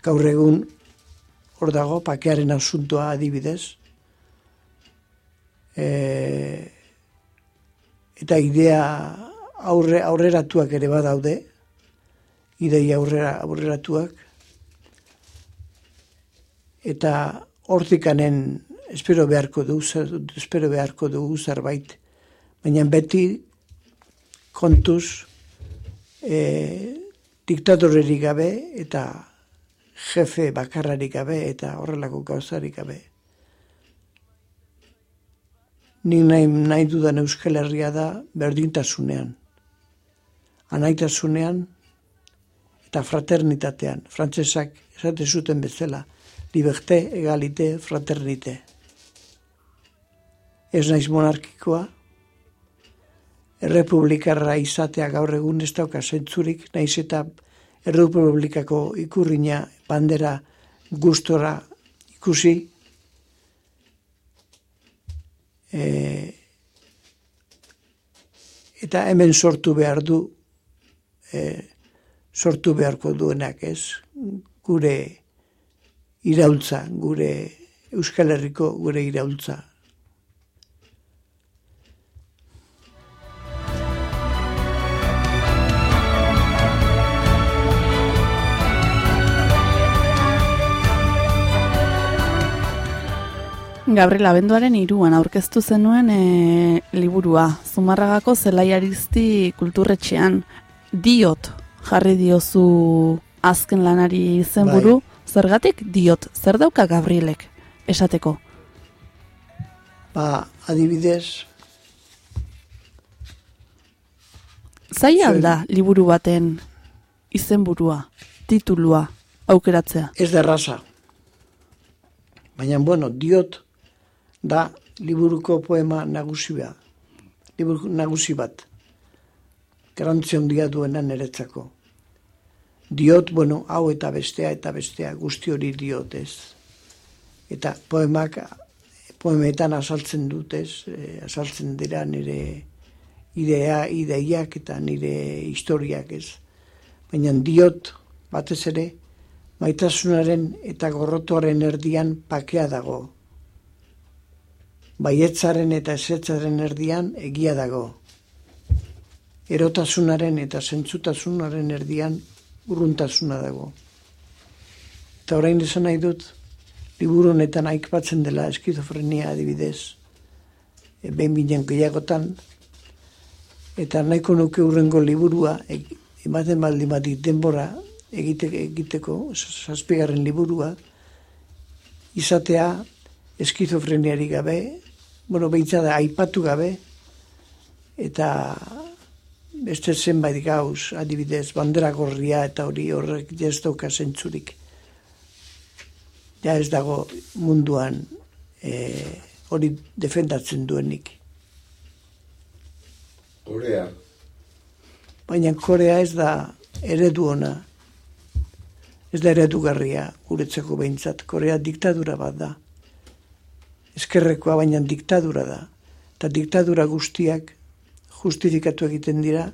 Gaur egun hor dago pakearen asuntoa adibidez. E, eta idea aurre, aurreratuak ere badaude. Idei aurrera, aurreratuak. Eta hortikanen espero beharko du, espero beharko dugu zerbait. Baina beti kontuz e, diktadorerik gabe eta jefe bakarrarik gabe eta horrelako gauzarik gabe. Nik nahi, nahi dudan Euskal Herria da berdintasunean. Anaitasunean eta fraternitatean. Frantzesak esate zuten bezala. Liberte, egalite, fraternite. Ez naiz monarkikoa, errepublikarra izatea gaur egun ez dauka zentzurik, naiz eta errepublikako ikurriña bandera gustora ikusi, e, eta hemen sortu behar du, e, sortu beharko duenak ez, gure iraultza, gure Euskal Herriko gure iraultza. Gabriela, benduaren iruan aurkeztu zenuen e, liburua. Zumarragako zelaiarizti kulturretxean. Diot, jarri diozu azken lanari zenburu. Bai. Zergatik diot, zer dauka Gabrielek esateko? Ba, adibidez... Zai alda liburu baten izenburua, titulua, aukeratzea? Ez derraza. Baina, bueno, diot da liburuko poema nagusi bat. Liburu nagusi bat. Garantzion dia duena niretzako. Diot, bueno, hau eta bestea eta bestea guzti hori diot ez. Eta poemak, poemetan asaltzen dut ez, e, asaltzen dira nire idea, ideiak eta nire historiak ez. Baina diot, batez ere, maitasunaren eta gorrotoaren erdian pakea dago baietzaren eta esetzaren erdian egia dago. Erotasunaren eta zentzutasunaren erdian urruntasuna dago. Eta orain esan nahi dut, liburu honetan aikpatzen dela eskizofrenia adibidez, e, behin binen gehiagotan, eta nahiko nuke urrengo liburua, e, ematen baldi batik denbora egiteko, egiteko zazpigarren liburua, izatea eskizofreniari gabe, bueno, behitza da, aipatu gabe, eta beste zenbait gauz, adibidez, bandera gorria eta hori horrek ez dauka zentzurik. Ja ez dago munduan e, hori defendatzen duenik. Korea. Baina Korea ez da eredu ona. Ez da eredugarria guretzeko behintzat, Korea diktadura bat da. Ezkerrekoa baina diktadura da. Eta diktadura guztiak justifikatu egiten dira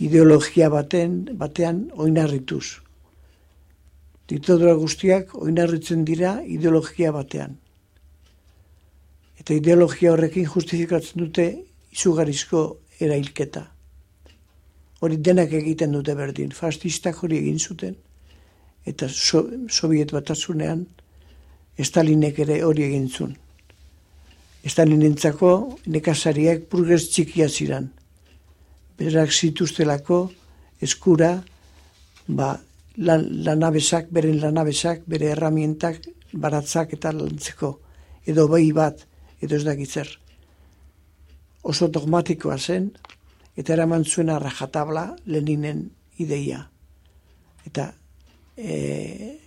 ideologia baten, batean oinarrituz. Diktadura guztiak oinarritzen dira ideologia batean. Eta ideologia horrekin justifikatzen dute izugarizko erailketa. Hori denak egiten dute berdin. Fastistak hori egin zuten. Eta so, Soviet batasunean Stalinek ere hori egin zuen. Stalinentzako nekazariak burgez txikia ziren. Berak zituztelako eskura ba, lan, lanabesak, beren lanabesak, bere erramientak, baratzak eta lantzeko. Edo behi bat, edo ez dakitzer. Oso dogmatikoa zen, eta eraman zuen rajatabla Leninen ideia. Eta e,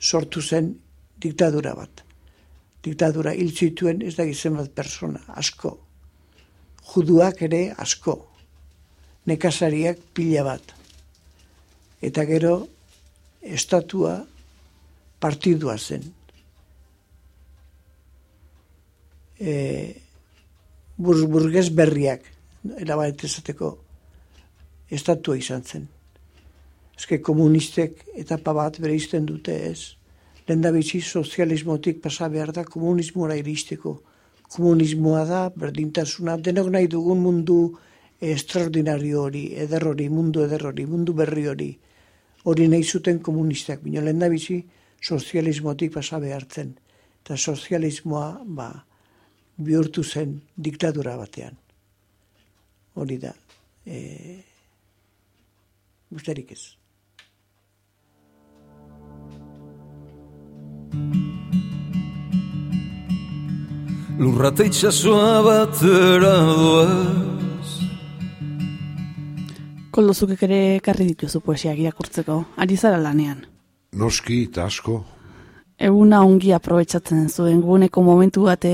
sortu zen diktadura bat. Diktadura hil zituen ez dakitzen bat persona, asko. Juduak ere asko. Nekazariak pila bat. Eta gero, estatua partidua zen. E, bur, burgez berriak, erabat esateko, estatua izan zen. Ezke komunistek etapa bat bere izten dute ez. Lenda bitzi sozialismotik pasa behar da komunismoa iristeko. Komunismoa da, berdintasuna, denok nahi dugun mundu extraordinario hori, eder hori, mundu eder hori, mundu berri hori. Hori nahi zuten komunistak, bino lenda bitzi sozialismotik pasa behartzen. Eta sozialismoa, ba, bihurtu zen diktadura batean. Hori da. E, Busterik ez. Lurrate itxasua batera doaz Koldozukek ere karri dituzu poesiak irakurtzeko, ari zara lanean. Noski eta asko, Eguna ongi aprobetsatzen zuen, guneko momentu bate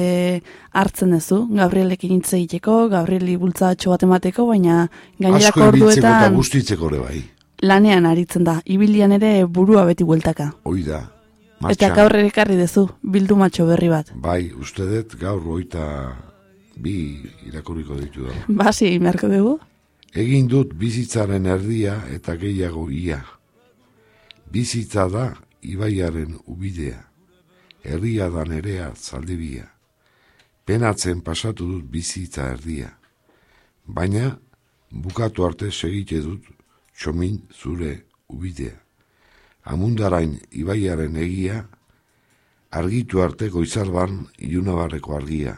hartzen duzu, Gabrielekin hitz egiteko, Gabrieli bultzatxo bat emateko, baina gainerako asko ibiltzeko eta orduetan gustitzeko ere bai. lanean aritzen da, ibilian ere burua beti bueltaka. Hoi da. Eta Martxan. gaur ere ekarri duzu, bildumatxo berri bat. Bai, uste dut gaur oita bi irakurriko ditu da. [LAUGHS] Basi egin beharko dugu? Egin dut bizitzaren erdia eta gehiago ia. Bizitza da ibaiaren ubidea. Herria da nerea zaldibia. Penatzen pasatu dut bizitza erdia. Baina bukatu arte segite dut txomin zure ubidea. Amundarain ibaiaren egia, argitu arte goizarban ilunabarreko argia.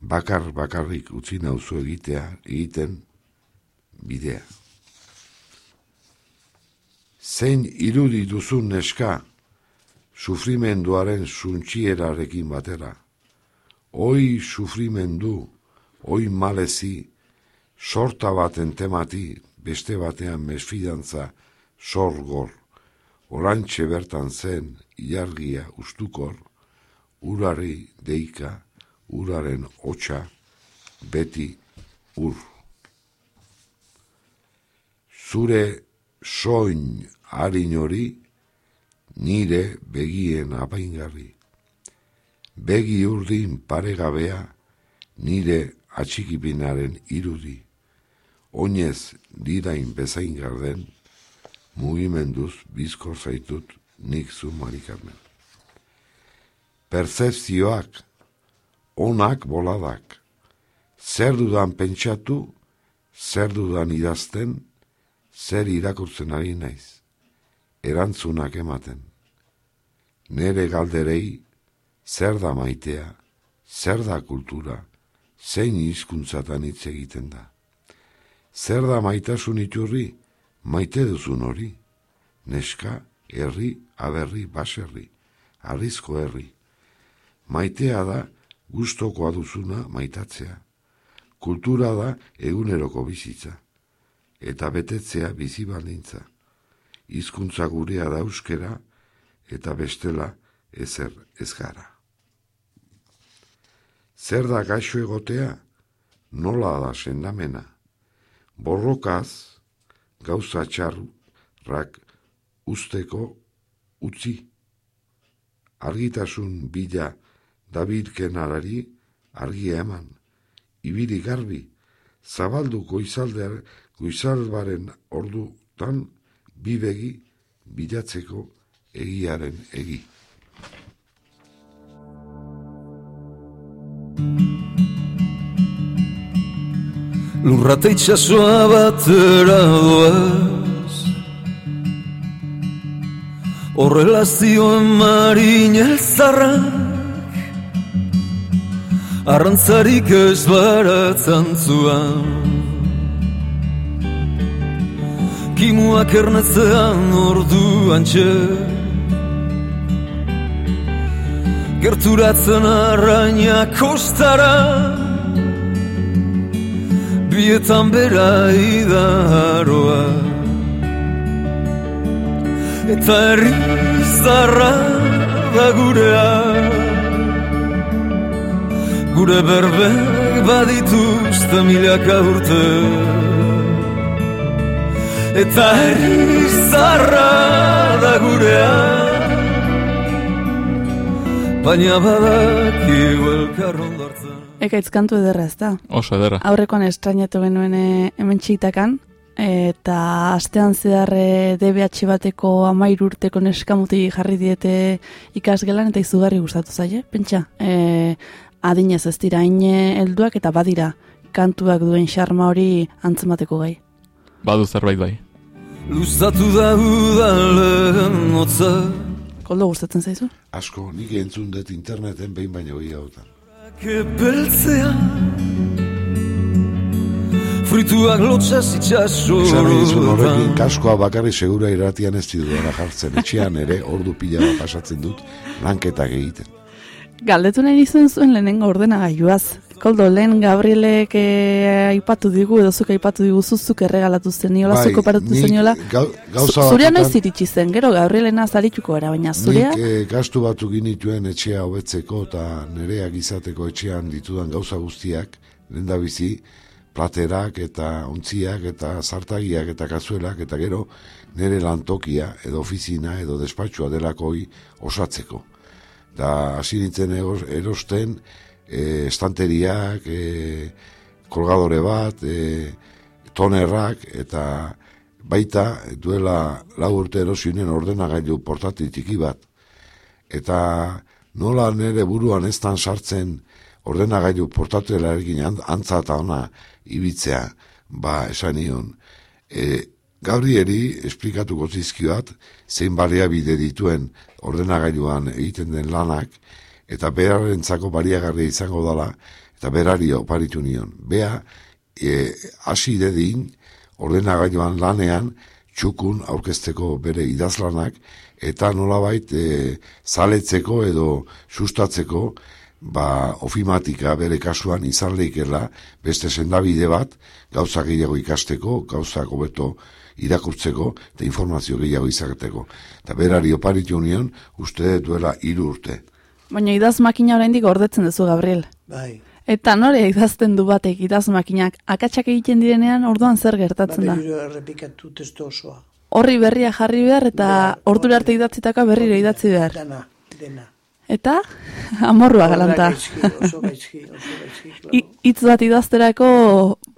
Bakar bakarrik utzi nauzu egitea, egiten bidea. Zein irudi duzun neska, sufrimenduaren suntxierarekin batera. Oi sufrimendu, oi malezi, sorta baten temati, beste batean mesfidantza sorgor, orantxe bertan zen ilargia ustukor, urari deika, uraren hotxa, beti ur. Zure soin harin hori, nire begien apaingarri. Begi urdin paregabea, nire atxikipinaren irudi. Oinez dirain bezain garden, mugimenduz bizkor zaitut nik zu marikarmen. Perzepzioak, onak boladak, zer dudan pentsatu, zer dudan idazten, zer irakurtzen ari naiz, erantzunak ematen. Nere galderei, zer da maitea, zer da kultura, zein hizkuntzatan hitz egiten da. Zer da maitasun iturri, maite duzun hori, neska, herri, aberri, baserri, arrizko herri. Maitea da, gustokoa duzuna maitatzea. Kultura da eguneroko bizitza eta betetzea bizi baldintza. Hizkuntza gurea da euskera eta bestela ezer ez gara. Zer da gaixo egotea? Nola da sendamena? Borrokaz, gauza txarrak usteko utzi. Argitasun bila dabilken alari, argia eman. Ibili garbi, zabaldu goizaldear, goizalbaren ordutan, bibegi, bilatzeko egiaren egi. Lurrate itxasoa batera doaz. Horrela zioen marin elzarrak. Arrantzarik ez baratzen zuan. Kimuak ernetzean orduan txe. Gerturatzen arraina kostara Bietan bera idaroa. Eta herri zarra da gurea. Gure berbek badituzte milaka urte. Eta herri zarra da gurea. Baina badaki elkar ondartzen Ekaitz kantu ederra ez da. Oso ederra. Aurrekoan estrainatu genuen eh, hemen txitakan, eta astean zehar eh, DBH bateko amair urteko neskamuti jarri diete ikasgelan eta izugarri gustatu zaie, pentsa. E, adinez ez dira ine helduak eta badira kantuak duen xarma hori antzemateko gai. Badu zerbait bai. Luzatu da udalen otza Koldo gustatzen zaizu? Asko, nik entzun dut interneten behin baino gehiagotan. Kepeltzea Frituak lotxaz Esan dizun horrekin kaskoa bakarri segura iratian ez dudara jartzen. Etxean ere ordu pila bat pasatzen dut lanketak egiten. Galdetu nahi nizuen zuen lehenengo ordenagailuaz. Koldo, lehen Gabrielek eh, aipatu digu, edo zuk aipatu digu zuzuk erregalatu zeniola, Bai, zuk oparatu nik zeniola. gau- gauza Zurea noiz iritsi zen, gero Gabrielena zarituko era, baina zurea, Nik eh, gastu batzuk ginituen etxea hobetzeko eta nereak izateko etxean ditudan gauza guztiak, lehen bizi, platerak eta ontziak eta zartagiak eta kazuelak eta gero nere lantokia edo ofizina edo despatxua delakoi osatzeko. Da hasi nintzen erosten e, estanteriak, e, kolgadore bat, e, tonerrak eta baita duela lau urte erosinen ordenagailu portatil txiki bat. Eta nola nere buruan ez tan sartzen ordenagailu portatela egin antza eta ona ibitzea, ba, esan nion. E, Gabrieli esplikatuko zizkioat, zein baliabide dituen ordenagailuan egiten den lanak, eta berarentzako baliagarria izango dela, eta berari oparitu nion. Bea, e, hasi dedin, ordenagailuan lanean, txukun aurkezteko bere idazlanak, eta nolabait e, zaletzeko edo sustatzeko, ba, ofimatika bere kasuan izan leikela beste sendabide bat, gauza gehiago ikasteko, gauza hobeto irakurtzeko, eta informazio gehiago izateko. Eta berari oparitu nion, uste duela hiru urte. Baina idaz makina oraindik gordetzen duzu, Gabriel. Bai. Eta nore idazten du batek idaz makinak, akatsak egiten direnean orduan zer gertatzen da. Berriro errepikatu testu osoa. Horri berria jarri behar eta Behar, ordura arte idatzitaka berriro idatzi behar. Dana, dena. Eta [LAUGHS] amorrua galanta. Gaizki, oso gaizki, oso gaizki. [LAUGHS] claro. I- Hitz bat idazterako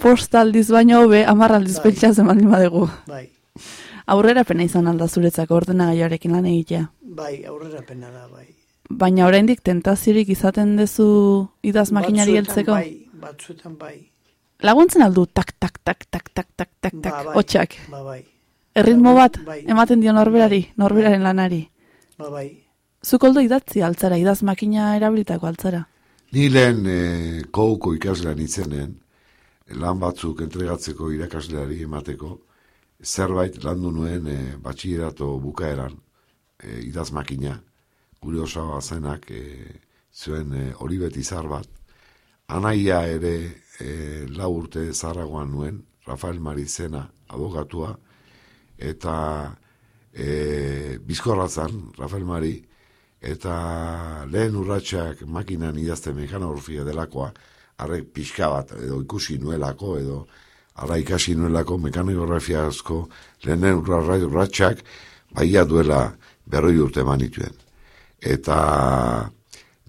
postaldiz baino hobe amarraldiz Bai. pentsatzen baldin badegu. Bai, Aurrera pena izan alda zuretzako ordenagailuarekin lan egitea. bai, aurrera pena da, bai. Baina oraindik tentaziorik izaten duzu idaz makinari heltzeko. Bai, batzuetan bai. Laguntzen aldu tak tak tak tak tak tak tak tak Ba, bai. hotxak. Ba, bai, Erritmo bat Bai. ematen dio norberari, norberaren lanari. ba, bai. Zukoldo idatzi altzara, idaz makina erabilitako altzara. Ni lehen e, kouko ikaslean itzenen, lan batzuk entregatzeko irakasleari emateko, zerbait landu nuen e, batxillerato bukaeran, e, idaz makina, gure osaba zenak e, zuen e, hori beti zar bat, anaia ere e, lau urte zarragoan nuen, Rafael Marizena, abogatua, eta e, bizkorratzan, Rafael Mari, eta lehen urratsak makinan idazte mekanografia delakoa, arrek pixka bat, edo ikusi nuelako, edo ara ikasi nuelako mekanografiazko lehen urratsak, baia duela berroi urte manituen. Eta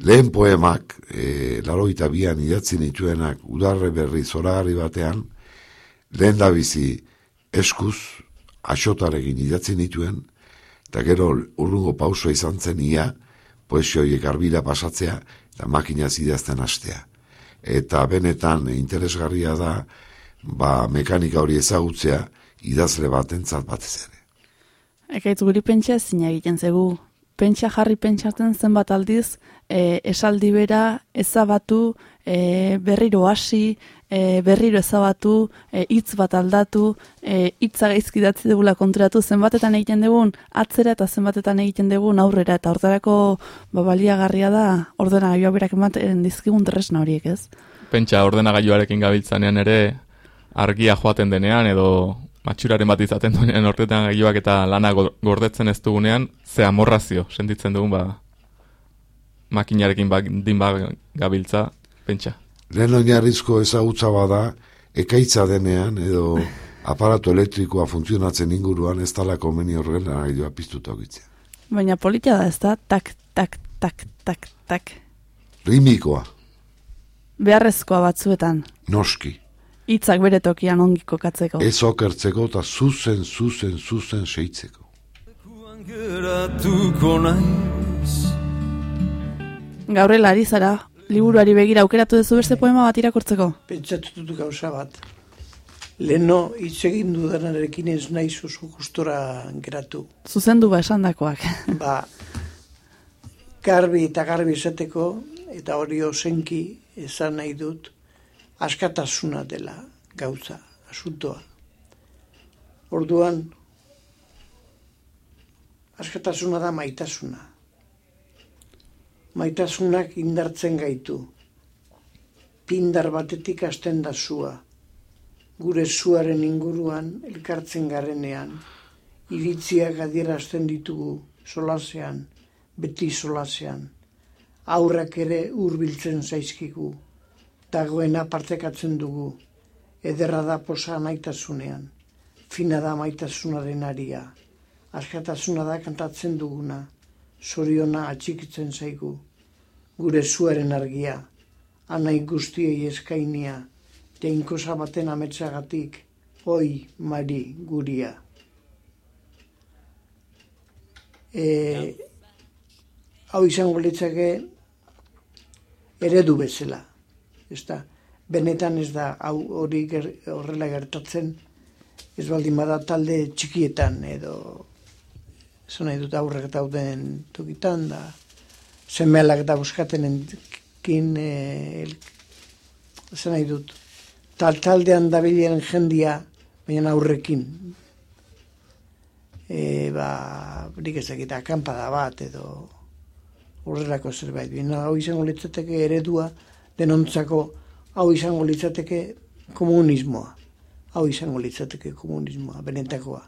lehen poemak, e, laroita bian idatzi nituenak udarre berri zoragarri batean, lehen da bizi eskuz, asotarekin idatzi nituen, eta gero urrungo pausoa izan zen ia, poesioiek arbila pasatzea, eta makina zidazten hastea. Eta benetan interesgarria da, ba, mekanika hori ezagutzea, idazle bat entzat batez ere. Ekaitz guri pentsa zina egiten zegu. Pentsa jarri pentsatzen zenbat aldiz, e, esaldi bera, ezabatu, e, berriro hasi, e, berriro ezabatu, e, hitz bat aldatu, e, hitza gaizki datzi dugula konturatu, zenbatetan egiten dugun atzera eta zenbatetan egiten dugun aurrera, eta hortarako ba, baliagarria da ordena gaioa berak ematen dizkigun tresna horiek, ez? Pentsa ordenagailuarekin gabiltzanean ere argia joaten denean edo matxuraren bat izaten duenean horretan gailuak eta lana go- gordetzen ez dugunean, ze amorrazio sentitzen dugun ba makinarekin ba, din ba gabiltza, pentsa. Lehen oinarrizko ezagutza bada, ekaitza denean edo [LAUGHS] aparato elektrikoa funtzionatzen inguruan ez talako meni horren araidua piztuta ogitzea. Baina polita da, ez da? Tak, tak, tak, tak, tak. Rimikoa, Beharrezkoa batzuetan, noski, hitzak bere tokian ongi kokatzeko. ez okertzeko eta zuzen, zuzen, zuzen seitzeko. Gaurrela ari zara, liburuari begira aukeratu duzu beste poema bat irakurtzeko. Pentsatu dut gauza bat. Leno hitz egin dudanarekin ez naiz oso gustora geratu. Zuzendu ba esandakoak. [LAUGHS] Ba, garbi eta garbi esateko, eta hori osenki esan nahi dut, askatasuna dela gauza, asuntoa. Orduan, askatasuna da maitasuna. Maitasunak indartzen gaitu. Pindar batetik hasten da sua. Gure suaren inguruan elkartzen garenean. Iritziak adierazten ditugu solasean, beti solasean. Aurrak ere hurbiltzen zaizkigu. Dagoena partekatzen dugu. Ederra da posa maitasunean. Fina da maitasunaren aria. Askatasuna da kantatzen duguna. Soriona atxikitzen zaigu. Gure zuaren argia. Anai guztiei eskainia. Jainkosa baten ametsagatik. Oi, Mari, guria. E, hau izango litzake eredu bezala. Ez da, benetan ez da hau hori ger, horrela gertatzen ez baldin bada talde txikietan edo esan nahi dut aurrek dauden tokitan da semealak eta buskatenenkin e, el- esan nahi dut tal taldean dabilen jendia baina aurrekin e, ba, nik ez dakit, akampada bat edo horrelako zerbait. Bina, hau izango litzateke eredua denontzako hau izango litzateke komunismoa. Hau izango litzateke komunismoa, benetakoa.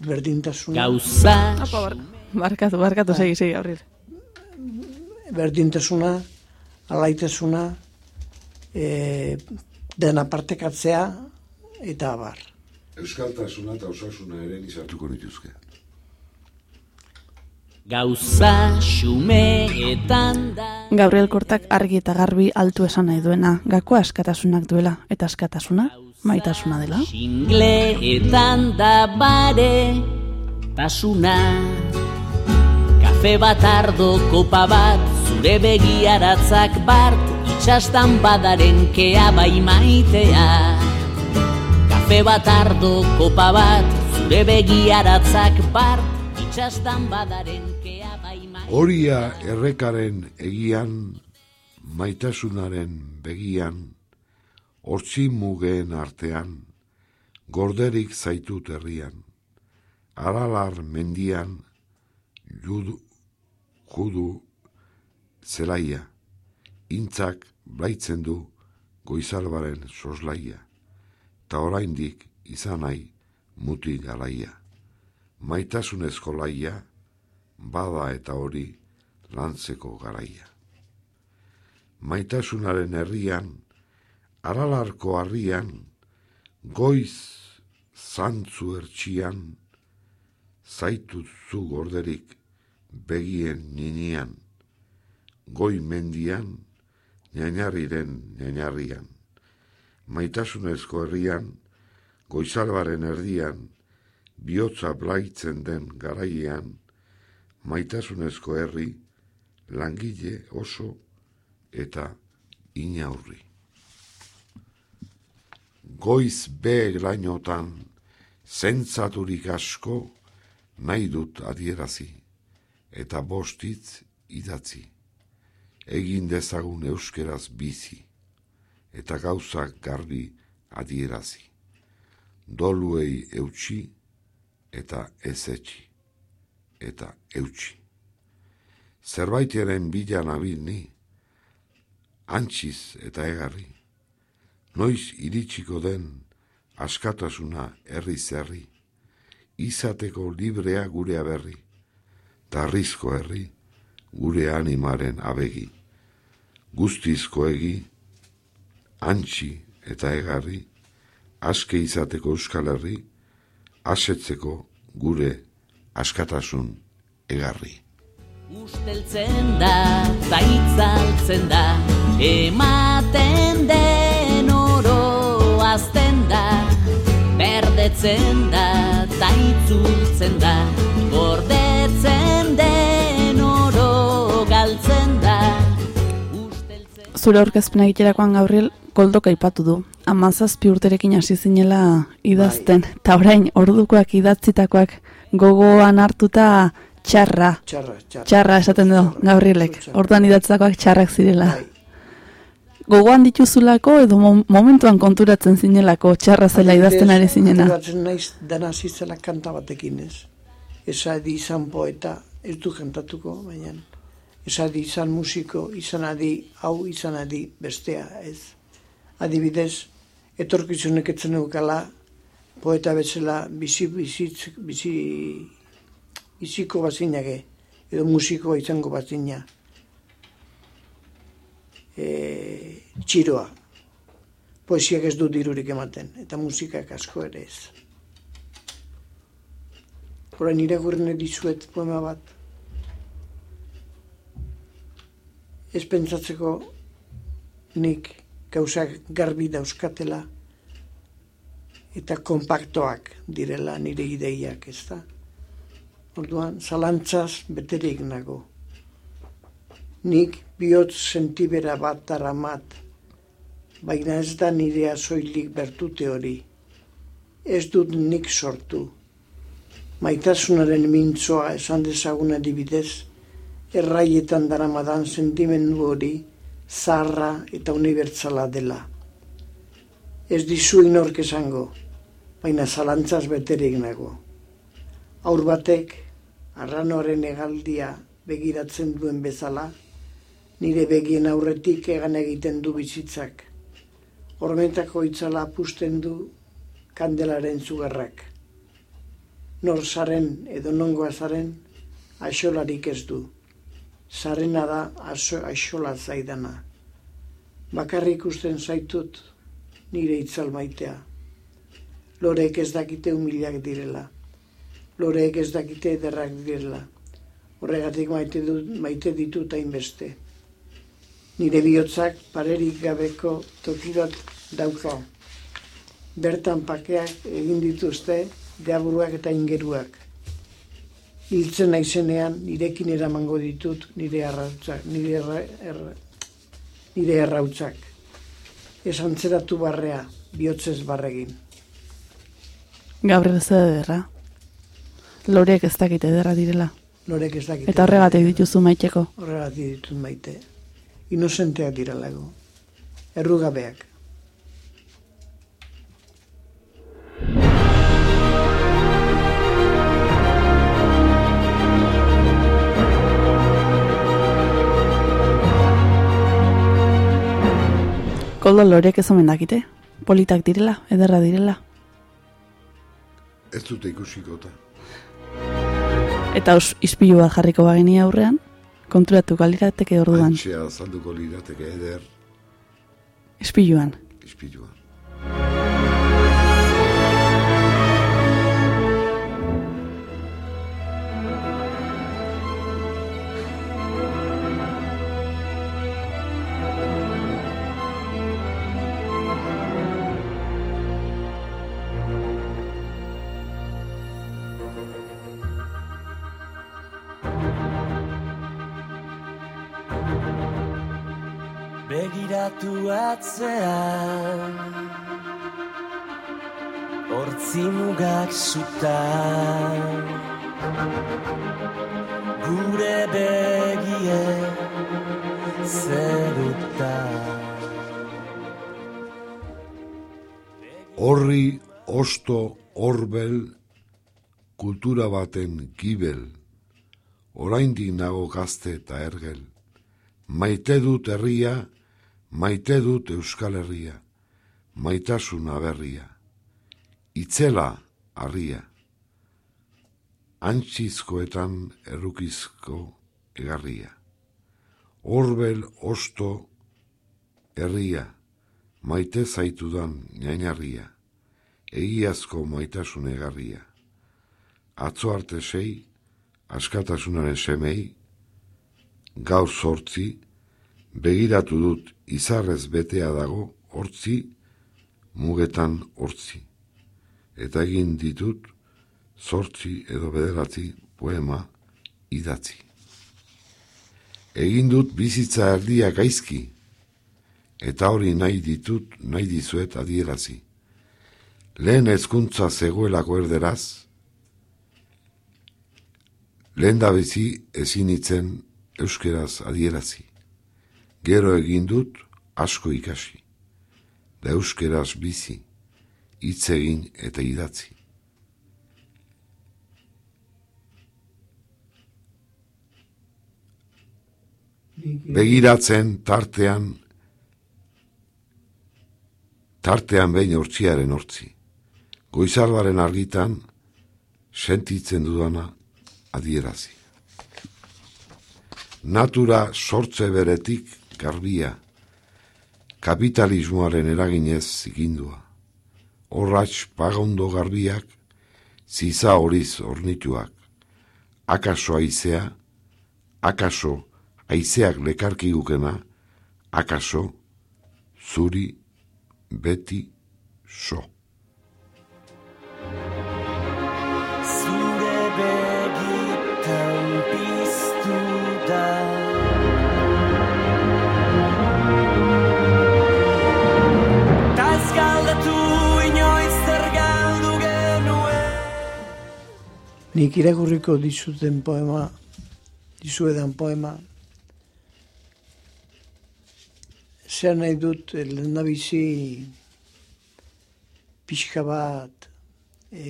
Berdintasuna, Gauza Apa, bar, barkatu, barkatu, segi, segi, aurril. berdintasuna, alaitasuna, e, dena partekatzea, eta abar. Euskaltasuna eta osasuna ere nizartuko nituzke. Gauza xumeetan da Gabriel Kortak argi eta garbi altu esan nahi duena. Gakoa askatasunak duela, eta askatasuna maitasuna dela. Xingleetan da bare tasuna Kafe bat ardo kopa bat Zure begiaratzak bart Itxastan badaren kea bai maitea Kafe bat ardo kopa bat Zure begiaratzak bart Itxastan badaren kea bai Horia errekaren egian, maitasunaren begian, hortzi mugeen artean, gorderik zaitut herrian, aralar mendian, judu, judu zelaia, intzak blaitzen du goizalbaren soslaia, ta oraindik izan nahi mutil alaia, maitasunezko laia, bada eta hori lantzeko garaia. Maitasunaren herrian, aralarko harrian, goiz zantzu ertxian, Zaitu zu gorderik begien ninian, goi mendian, nainarriren nainarrian. Maitasunezko herrian, goizalbaren erdian, bihotza blaitzen den garaian, maitasunezko herri, langile oso eta inaurri. Goiz be lainotan, zentzaturik asko, nahi dut adierazi, eta bostitz idatzi. Egin dezagun euskeraz bizi, eta gauzak garbi adierazi. Doluei eutxi, eta ezetxi, eta eutxi. Zerbaiteren bila nabil ni, antxiz eta egarri, noiz iritsiko den askatasuna herri zerri, izateko librea gure aberri, tarrizko herri gure animaren abegi, guztizko egi, antxi eta egarri, aske izateko euskal herri, asetzeko gure askatasun egarri. Usteltzen da, zaitzaltzen da, ematen den oro azten da, berdetzen da, zaitzultzen da, gordetzen den oro galtzen da. Usteltzen Zure aurkezpena egiterakoan gaurril goldoka aipatu du. Amazazpi urterekin hasi zinela idazten. Ta orain, ordukoak idatzitakoak gogoan hartuta txarra. Txarra, txarra. Txarra esaten du. Txarra. Orduan idatzitakoak txarrak zirela. Bai. Gogoan dituzulako edo mo- momentuan konturatzen zinelako txarra zela idazten ari zinena. Konturatzen naiz dana zizela kanta batekin ez. Esadi izan poeta, ez du kantatuko, baina esadi izan musiko, izan adi, hau izan adi bestea ez. Adibidez, etorkizunek etzen eukala, poeta bezala bizi, bizitz, bizi, biziko bazinake, edo musiko izango bazina. E, txiroa, poesiak ez du dirurik ematen, eta musikak asko ere ez. Horain irakurren dizuet poema bat. Ez pentsatzeko nik gauzak garbi dauzkatela eta kompaktoak direla nire ideiak, ez da? Orduan, zalantzaz beterik nago. Nik bihotz sentibera bat daramat, baina ez da nirea soilik bertute hori. Ez dut nik sortu. Maitasunaren mintzoa esan dezagun adibidez, erraietan daramadan sentimendu hori zarra eta unibertsala dela. Ez dizu inork esango, baina zalantzaz beterik nago. Aur batek, arranoaren egaldia begiratzen duen bezala, nire begien aurretik egan egiten du bizitzak. Hormetako itzala pusten du kandelaren zugarrak. Nor zaren edo nongoa zaren, aixolarik ez du. Zarena da aso, aixola zaidana. Bakarrik ikusten zaitut nire itzal maitea. Loreek ez dakite humilak direla. Loreek ez dakite ederrak direla. Horregatik maite, dut, maite ditut hainbeste. Nire bihotzak parerik gabeko toki bat dauka. Bertan pakeak egin dituzte deaburuak eta ingeruak. Hiltzen naizenean nirekin eramango ditut nire arrautzak, nire, erra, erra, nire errautzak. Ez antzeratu barrea, bihotzez barregin. Gabriel zer ederra. Loreek ez dakite ederra direla. Lorek ez dakite. Eta horregatik dituzu maiteko. Horregatik ditut maite. Inozenteak direlago. Errugabeak. Koldo loreek ez omen dakite. Politak direla, ederra direla. Ez dute ikusiko eta. Eta os, ispilu bat jarriko bageni aurrean, konturatu galirateke orduan. Antxea azalduko lirateke eder Ispiluan. ispiluan. Atzean Hortzi mugak zutan. Gure begie zerutan. Horri, osto, horbel, kultura baten gibel, oraindik nago gazte eta ergel. Maite dut herria, maite dut euskal herria, maitasun aberria. Itzela harria, antxizkoetan errukizko egarria. Horbel, osto, herria, maite zaitudan nainarria, egiazko maitasun egarria. Atzo arte sei, askatasunaren semei, gaur sortzi, begiratu dut izarrez betea dago hortzi, mugetan hortzi. Eta egin ditut, sortzi edo bederatzi poema idatzi. Egin dut bizitza erdia gaizki, eta hori nahi ditut, nahi dizuet adierazi. Lehen ezkuntza zegoelako erderaz, lehen da bizi ezin itzen euskeraz adierazi. Gero egin dut asko ikasi, da euskeraz bizi, hitz egin eta idatzi. Begiratzen tartean tartean behin hortziaren hortzi. Goizarbaren argitan, sentitzen dudana adierazi. Natura sortze beretik garbia, kapitalismoaren eraginez zigindua. Horratx pagaundo garbiak, ziza horiz ornituak. Akaso aizea, akaso aizeak lekarki gukena, akaso zuri beti so. Nik irakurriko dizuten poema, dizuedan poema, zer nahi dut eh, lehendabizi pixka bat e,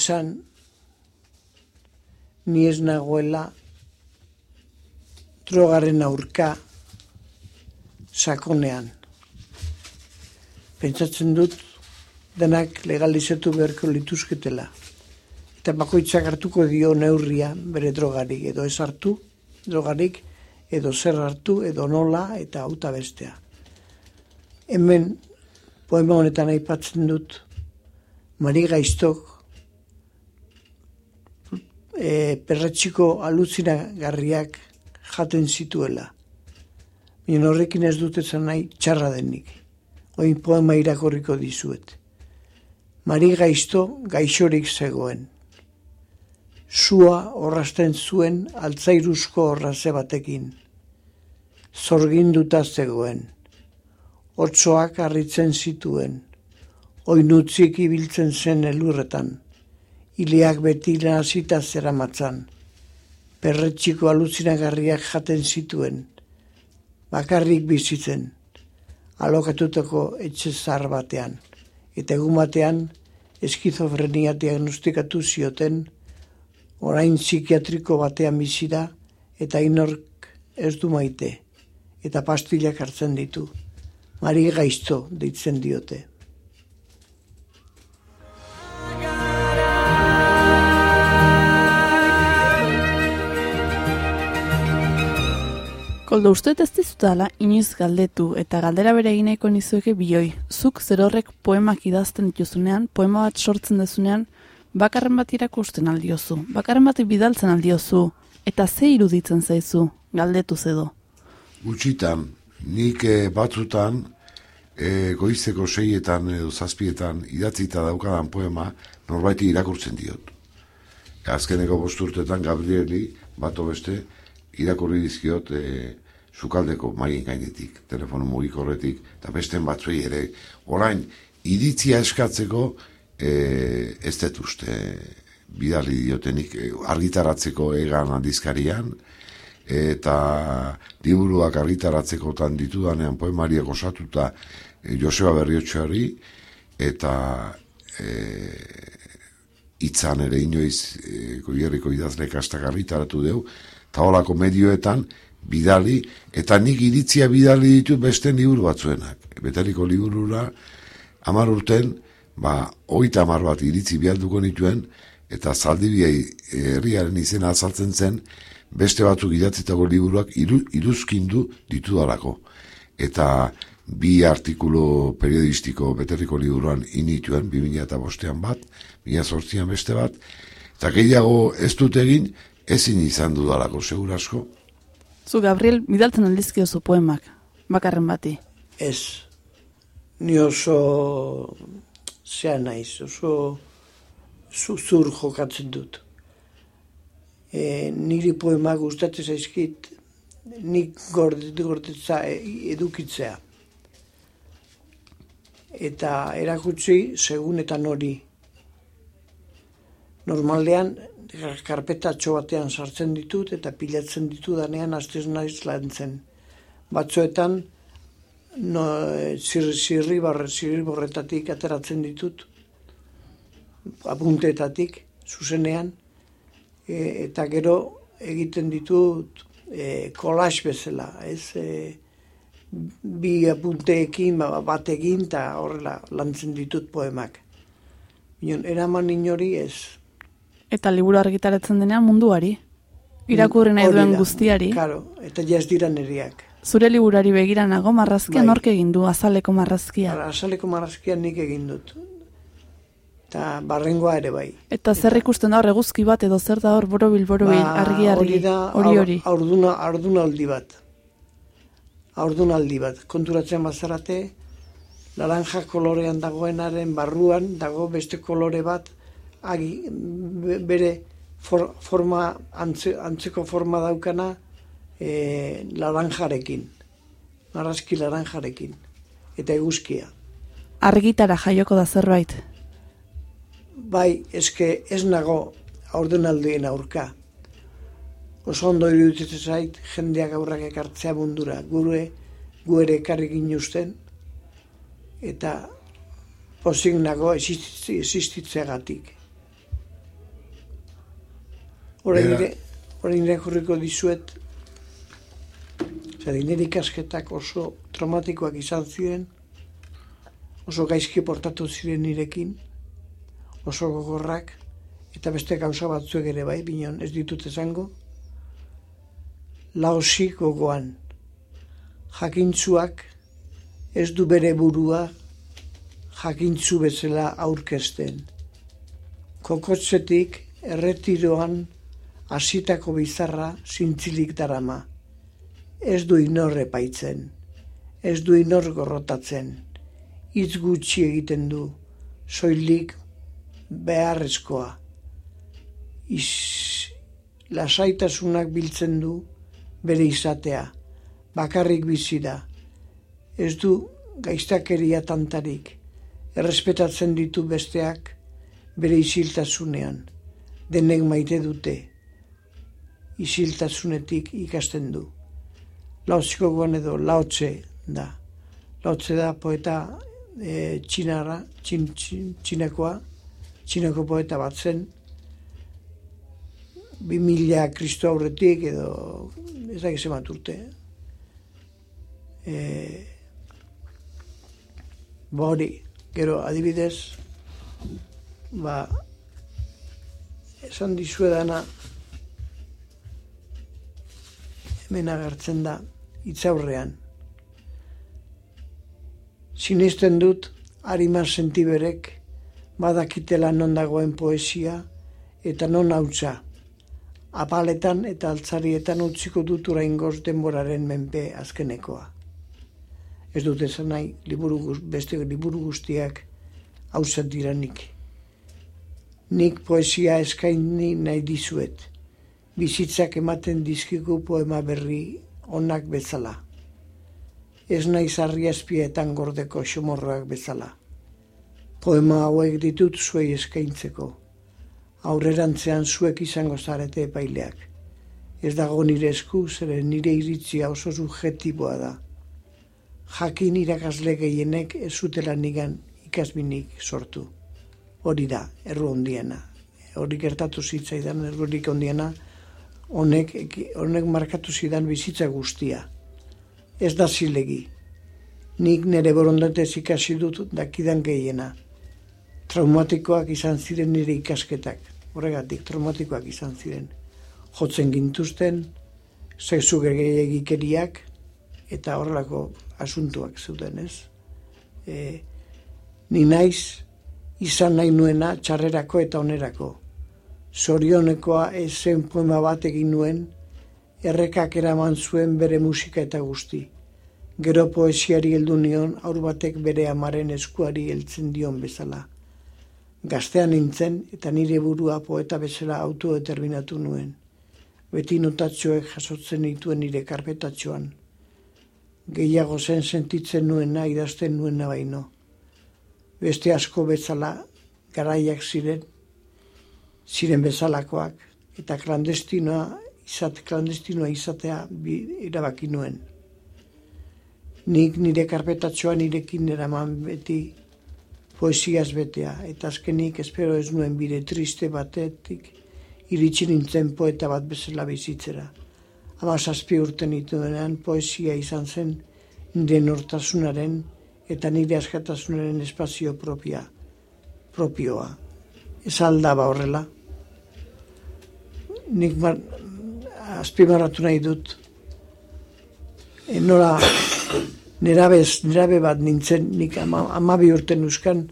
esan ni ez nagoela drogaren aurka sakonean. Pentsatzen dut denak legalizatu beharko lituzketela. Eta bakoitzak hartuko dio neurria bere drogarik, edo ez hartu drogarik, edo zer hartu, edo nola, eta hauta bestea. Hemen, poema honetan aipatzen dut, Mari Gaiztok, e, perretxiko alutzina garriak jaten zituela. Baina horrekin ez dut esan nahi txarra denik. Oin poema irakorriko dizuet. Mari Gaizto gaixorik zegoen. Sua horrasten zuen altzairuzko horraze batekin. Zorginduta zegoen. Otsoak harritzen zituen. Oinutzik ibiltzen zen elurretan. Ileak beti nazita zera matzan. Perretxiko alutzinagarriak jaten zituen. Bakarrik bizitzen. Alokatutako etxe zahar batean. Eta egun batean, eskizofrenia diagnostikatu zioten, orain psikiatriko batean bizi da eta inork ez du maite eta pastilak hartzen ditu. Mari gaizto deitzen diote. Koldo, uste ez dizutala inoiz galdetu eta galdera bere egineko nizueke bioi. Zuk zer horrek poemak idazten dituzunean, poema bat sortzen dezunean, bakarren bat irakusten aldiozu, bakarren bat bidaltzen aldiozu, eta ze iruditzen zaizu, galdetu zedo. Gutxitan, nik eh, batzutan, eh, goizeko seietan edo zazpietan idatzita daukadan poema norbaiti irakurtzen diot. Azkeneko bosturtetan Gabrieli, bato beste, irakurri dizkiot e, sukaldeko maien gainetik, telefono mugikorretik, eta beste batzuei ere, orain, iritzia eskatzeko, e, ez dut uste bidali diotenik e, argitaratzeko egan aldizkarian, eta liburuak argitaratzekotan ditudanean poemariak osatuta e, Joseba Berriotxoari, eta e, itzan ere inoiz e, goierriko idazlek hastak argitaratu deu, eta holako medioetan bidali, eta nik iritzia bidali ditut beste liburu batzuenak. Betariko liburura, amar urten, ba, oita amar bat iritzi bialduko nituen, eta zaldibiai herriaren izena azaltzen zen, beste batzuk idatzitako liburuak iru, iruzkindu ditu dalako. Eta bi artikulu periodistiko beterriko liburuan inituen, 2000 eta bostean bat, 2000 beste bat, eta gehiago ez dut egin, ezin izan dudalako, segur asko. Zu, Gabriel, bidaltzen aldizkio zu poemak, bakarren bati. Ez, ni oso zea naiz, oso zuzur jokatzen dut. E, niri poemak gustatzen zaizkit, nik gordet, gordetza e- edukitzea. Eta erakutsi segun eta nori. Normalean, karpetatxo batean sartzen ditut eta pilatzen ditu danean astez naiz lantzen. Batzuetan, no, zir, zirri, barre, zirri borretatik ateratzen ditut, apuntetatik, zuzenean, e, eta gero egiten ditut e, kolax bezala, ez, e, bi apunteekin, ba, bat egin, eta horrela lantzen ditut poemak. Inon, eraman inori ez, Eta liburu argitaratzen denean munduari. Irakurri nahi duen guztiari. Claro, eta jaz dira neriak. Zure liburari begira nago marrazkia Bai. nork egin du azaleko marrazkia. Ara, Azaleko marrazkia nik egin dut. Eta barrengoa ere bai. Eta zer ikusten da hor eguzki bat edo zer da hor borobil borobil Ba, argi argi. Hori hori. Aurduna, aurdunaldi bat. Aurdunaldi bat. Konturatzen bazarate, laranja kolorean dagoenaren barruan dago beste kolore bat, agi, be- bere for, forma, antze, antzeko forma daukana e, laranjarekin. Marrazki laranjarekin. Eta eguzkia. Argitara jaioko da zerbait. Bai, eske ez nago aurdunaldien aurka. Oso ondo iruditzen zait jendeak aurrak ekartzea mundura. Gure, gu ere ekarri ginuzten, eta pozik nago existitze- existitzeagatik. Orain Bera- ere, orain irakurriko dizuet, Zari, nire ikasketak oso traumatikoak izan ziren, oso gaizki portatu ziren nirekin, oso gogorrak, eta beste gauza batzuek ere bai, binon ez ditut esango, laosi gogoan. Jakintzuak ez du bere burua jakintzu bezala aurkezten. Kokotzetik erretiroan hasitako bizarra zintzilik darama. Ez du inor epaitzen, ez du inor gorrotatzen, hitz gutxi egiten du, soilik beharrezkoa. Iz, lasaitasunak biltzen du bere izatea, bakarrik bizi da. Ez du gaiztakeria tantarik, errespetatzen ditu besteak bere isiltasunean, denek maite dute, isiltasunetik ikasten du. Laotziko goan edo laotze da. Laotze da poeta e, txinara, txin, txin, txinekoa, txineko poeta bat zen, bi mila kristo aurretik edo ez da zenbat urte. E, ba hori, gero adibidez, ba, esan dizuedana, hemen agertzen da, itzaurrean. Sinesten dut, harima sentiberek, badakitela non dagoen poesia, eta non hautza. Apaletan eta altzarietan utziko dut oraingoz denboraren menpe azkenekoa. Ez dut esan nahi, liburu, beste liburu guztiak hauzat dira nik. Nik poesia eskaini nahi dizuet. Bizitzak ematen dizkigu poema berri onak bezala. Ez naiz arriazpietan gordeko xomorroak bezala. Poema hauek ditut zuei eskaintzeko. Aurrerantzean zuek izango zarete epaileak. Ez dago nire esku, zeren nire iritzia oso subjetiboa da. Jakin irakasle gehienek ez zutela nigan ikasminik sortu. Hori da, erru ondiena. Hori gertatu zitzaidan errurik ondiena, honek, honek markatu zidan bizitza guztia. Ez da zilegi. Nik nire borondatez ikasi dut dakidan gehiena. Traumatikoak izan ziren nire ikasketak. Horregatik, traumatikoak izan ziren. Jotzen gintuzten, sexu gehiagikeriak, eta horrelako asuntuak zuten, ez? E, ni naiz izan nahi nuena txarrerako eta onerako. Zorionekoa ez zen poema bat egin nuen, errekak eraman zuen bere musika eta guzti. Gero poesiari heldu nion, aur batek bere amaren eskuari heltzen dion bezala. Gaztean nintzen eta nire burua poeta bezala autodeterminatu nuen. Beti notatxoek jasotzen dituen nire karpetatxoan. Gehiago zen sentitzen nuena idazten nuena baino. Beste asko bezala garaiak ziren, ziren bezalakoak, eta klandestinoa, izat, klandestinoa izatea bi, erabaki nuen. Nik nire karpetatxoa nirekin eraman beti poesiaz betea, eta azkenik espero ez nuen bide triste batetik iritsi nintzen poeta bat bezala bizitzera. Ama zazpi urte nituenean poesia izan zen nire nortasunaren eta nire askatasunaren espazio propia, propioa. Ez aldaba horrela. Nik mar, azpimarratu nahi dut. E, nola, nerabez, nerabe bat nintzen, nik ama, amabi urte nuskan,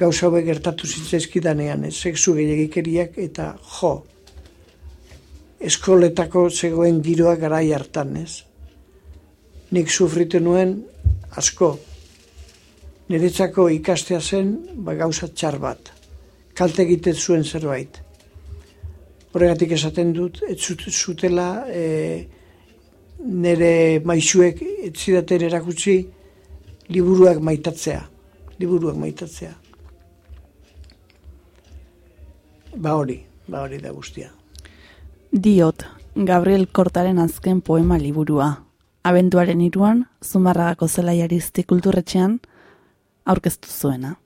gauza hauek gertatu zitzaizkidanean, ez, sexu gehiagikeriak eta jo, eskoletako zegoen giroa garai hartan, ez. Nik sufritu nuen asko. Niretzako ikastea zen ba, gauza txar bat. Kalte egiten zuen zerbait. Horregatik esaten dut, ez zut- zutela e, nire maixuek ez erakutsi liburuak maitatzea. Liburuak maitatzea. Ba hori, ba hori da guztia. Diot, Gabriel Kortaren azken poema liburua. Abenduaren iruan, Zumarragako zelaiarizti kulturretxean, aurkeztu zuena.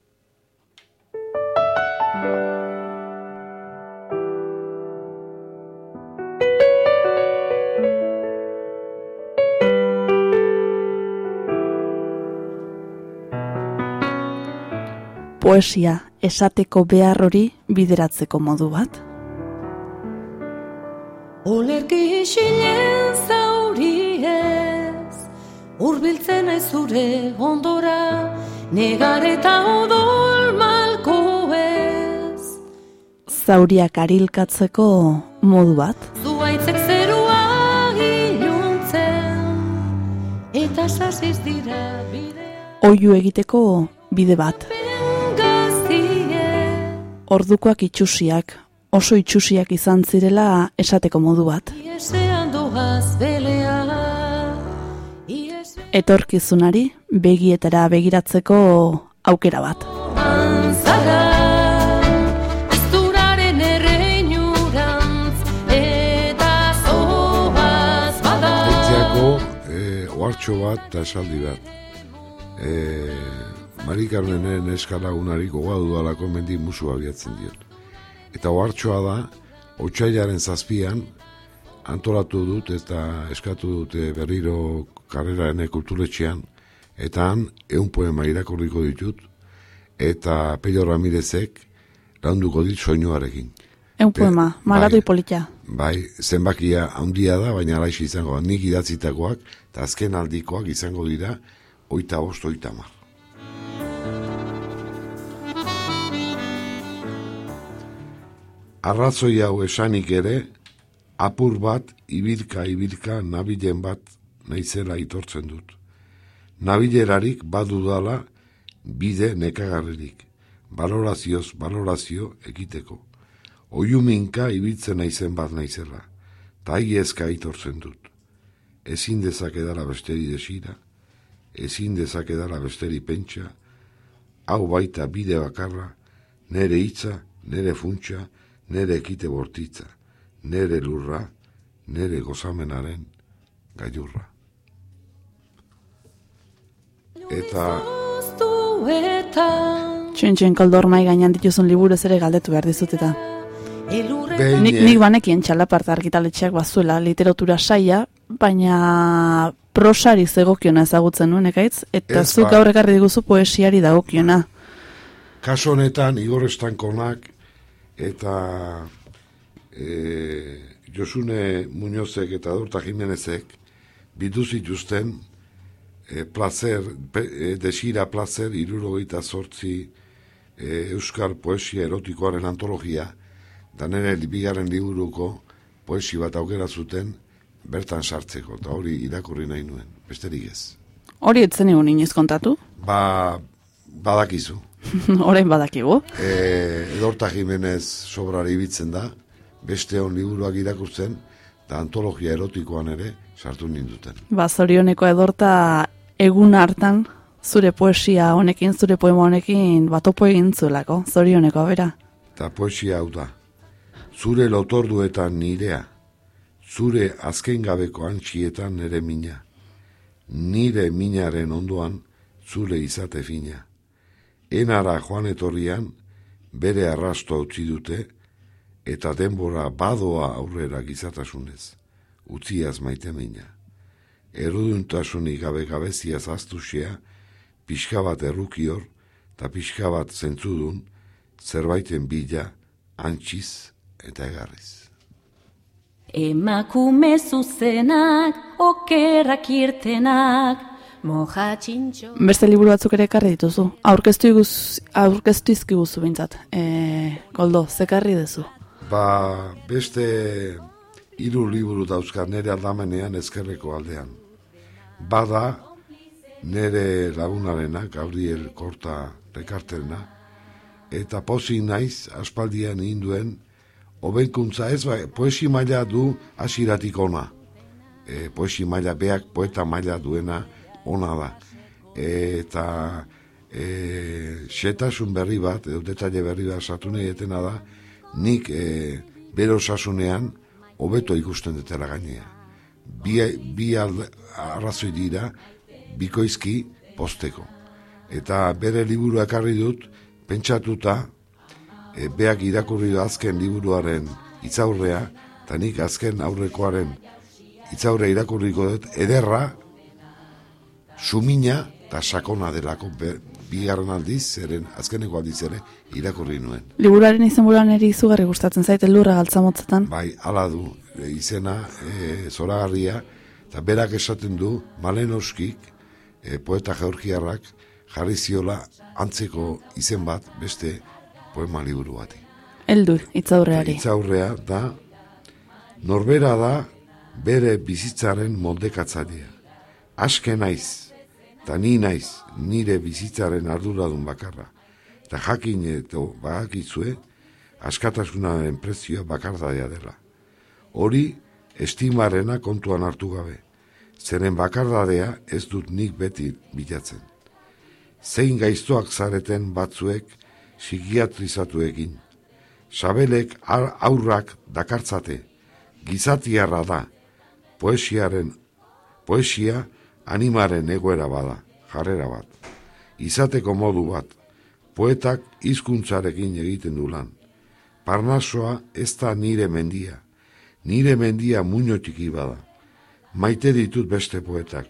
Poesia esateko behar hori bideratzeko modu bat. Olerki isilen zauri ez, urbiltzen ez zure ondora, negar eta odol malko ez. Zauriak arilkatzeko modu bat. Zuaitzek zerua iluntzen, eta sasiz dira bidea Oiu egiteko bide bat. Ordukoak itxusiak, oso itxusiak izan zirela esateko modu bat. Etorkizunari begietara begiratzeko aukera bat. Etziako e, ohartxo bat eta esaldi bat. E, Mari Carmenen eskalagunari gogoa dudalako mendi musu abiatzen diot. Eta ohartxoa da, otxailaren zazpian, antolatu dut eta eskatu dute berriro karreraene kulturetxean, eta han eun poema irakurriko ditut, eta Pello Ramirezek launduko dit soinuarekin. Eun poema, Bai. maratoi polita. Bai, zenbakia handia da, baina alaixi izango. Nik idatzitakoak eta azken aldikoak izango dira oita bost, oita mar. Arrazoi hau esanik ere, apur bat, ibilka, ibilka, nabilen bat naizela itortzen dut. Nabilerarik badudala bide nekagarririk, balorazioz balorazio ekiteko. Oiuminka ibiltzen naizen bat naizela. ta aiezka aitortzen dut. Ezin dezakedala besteri desira, ezin dezakedala besteri pentsa, hau baita bide bakarra, nere hitza, nere funtsa, nere ekite bortitza, nere lurra, nere gozamenaren gailurra. Eta Txuen koldor mai gainan dituzun liburuz ere galdetu behar dizut eta. behin Nik, nik banekien txalaparta argitaletxeak bazuela literatura saia, baina prosari zegokiona ezagutzen nuen ekaitz, eta Ez, zuk ba. gaur ekarri diguzu poesiari dagokiona. kaso honetan Igor Estankonak eta e, Josune Muñozek eta Dorta Jimenezek bidu zituzten e, placer, e, desira placer irurogeita sortzi e, Euskal Poesia Erotikoaren antologia da nire bigarren liburuko poesi bat aukera zuten bertan sartzeko, eta hori irakurri nahi nuen, besterik ez. Hori etzen egun inoiz kontatu, Ba, badakizu. [LAUGHS] orain badakigu. E, Edorta Jimenez sobrari ibitzen da, beste on liburuak irakurtzen, eta antologia erotikoan ere sartu ninduten. Ba, zorioneko edorta egun hartan, zure poesia honekin, zure poema honekin, batopo egin zuelako, zorioneko bera. Eta poesia hau da. Zure lotorduetan nirea, zure azken gabeko antxietan nere mina, nire minaren ondoan zure izate fina. Enara joan etorrian, bere arrasto utzi dute, eta denbora badoa aurrera gizatasunez, utziaz maite mina. Eruduntasunik gabe gabeziaz aztuxea, pixka bat errukior, eta pixka bat zentzudun, zerbaiten bila, antxiz eta egarriz. Emakume zuzenak, okerrak irtenak, moja txintxo. Beste liburu batzuk ere ekarri dituzu. Aurkeztu iguz, aurkeztu izkiguzu bintzat. E, Goldo, zekarri duzu. Ba, beste hiru liburu dauzka nere aldamenean ezkerreko aldean. Bada, nere lagunarena, Gabriel Korta Rekarterena, eta pozik naiz aspaldian induen hobenkuntza ez, ba, poesi maila du hasiratik ona. E, poesi maila beak poeta maila duena ona da. eta e, xetasun berri bat, edo detalle berri bat sartu nahi etena da, nik e, bere osasunean hobeto ikusten dutela gainea. Bi, bi arrazoi dira, bikoizki posteko. Eta bere liburu ekarri dut, pentsatuta, e, beak irakurri du azken liburuaren itzaurrea, eta nik azken aurrekoaren itzaurrea irakurriko dut, ederra, sumina eta sakona delako be, bigarren aldiz, zeren azkeneko aldiz ere irakurri nuen. Liburuaren izenburuan eri izugarri gustatzen zaite lurra galtzamotzetan. Bai, hala du, e, izena, e, zoragarria, eta berak esaten du, Malenoskik, e, poeta georgiarrak, jarri ziola antzeko izen bat beste poema liburu bati. Eldur, itzaurreari. Itzaurrea da, norbera da bere bizitzaren moldekatzailea. Aske naiz, eta ni naiz nire bizitzaren arduradun bakarra. Eta jakin eto bakizue, askatasunaren prezioa bakardadea dela. Hori, estimarena kontuan hartu gabe. Zeren bakardadea ez dut nik beti bilatzen. Zein gaiztoak zareten batzuek psikiatrizatu egin. Sabelek aurrak dakartzate, gizatiarra da, poesiaren, poesia animaren egoera bada, jarrera bat. Izateko modu bat, poetak hizkuntzarekin egiten du lan. Parnasoa ez da nire mendia, nire mendia muño txiki bada. Maite ditut beste poetak,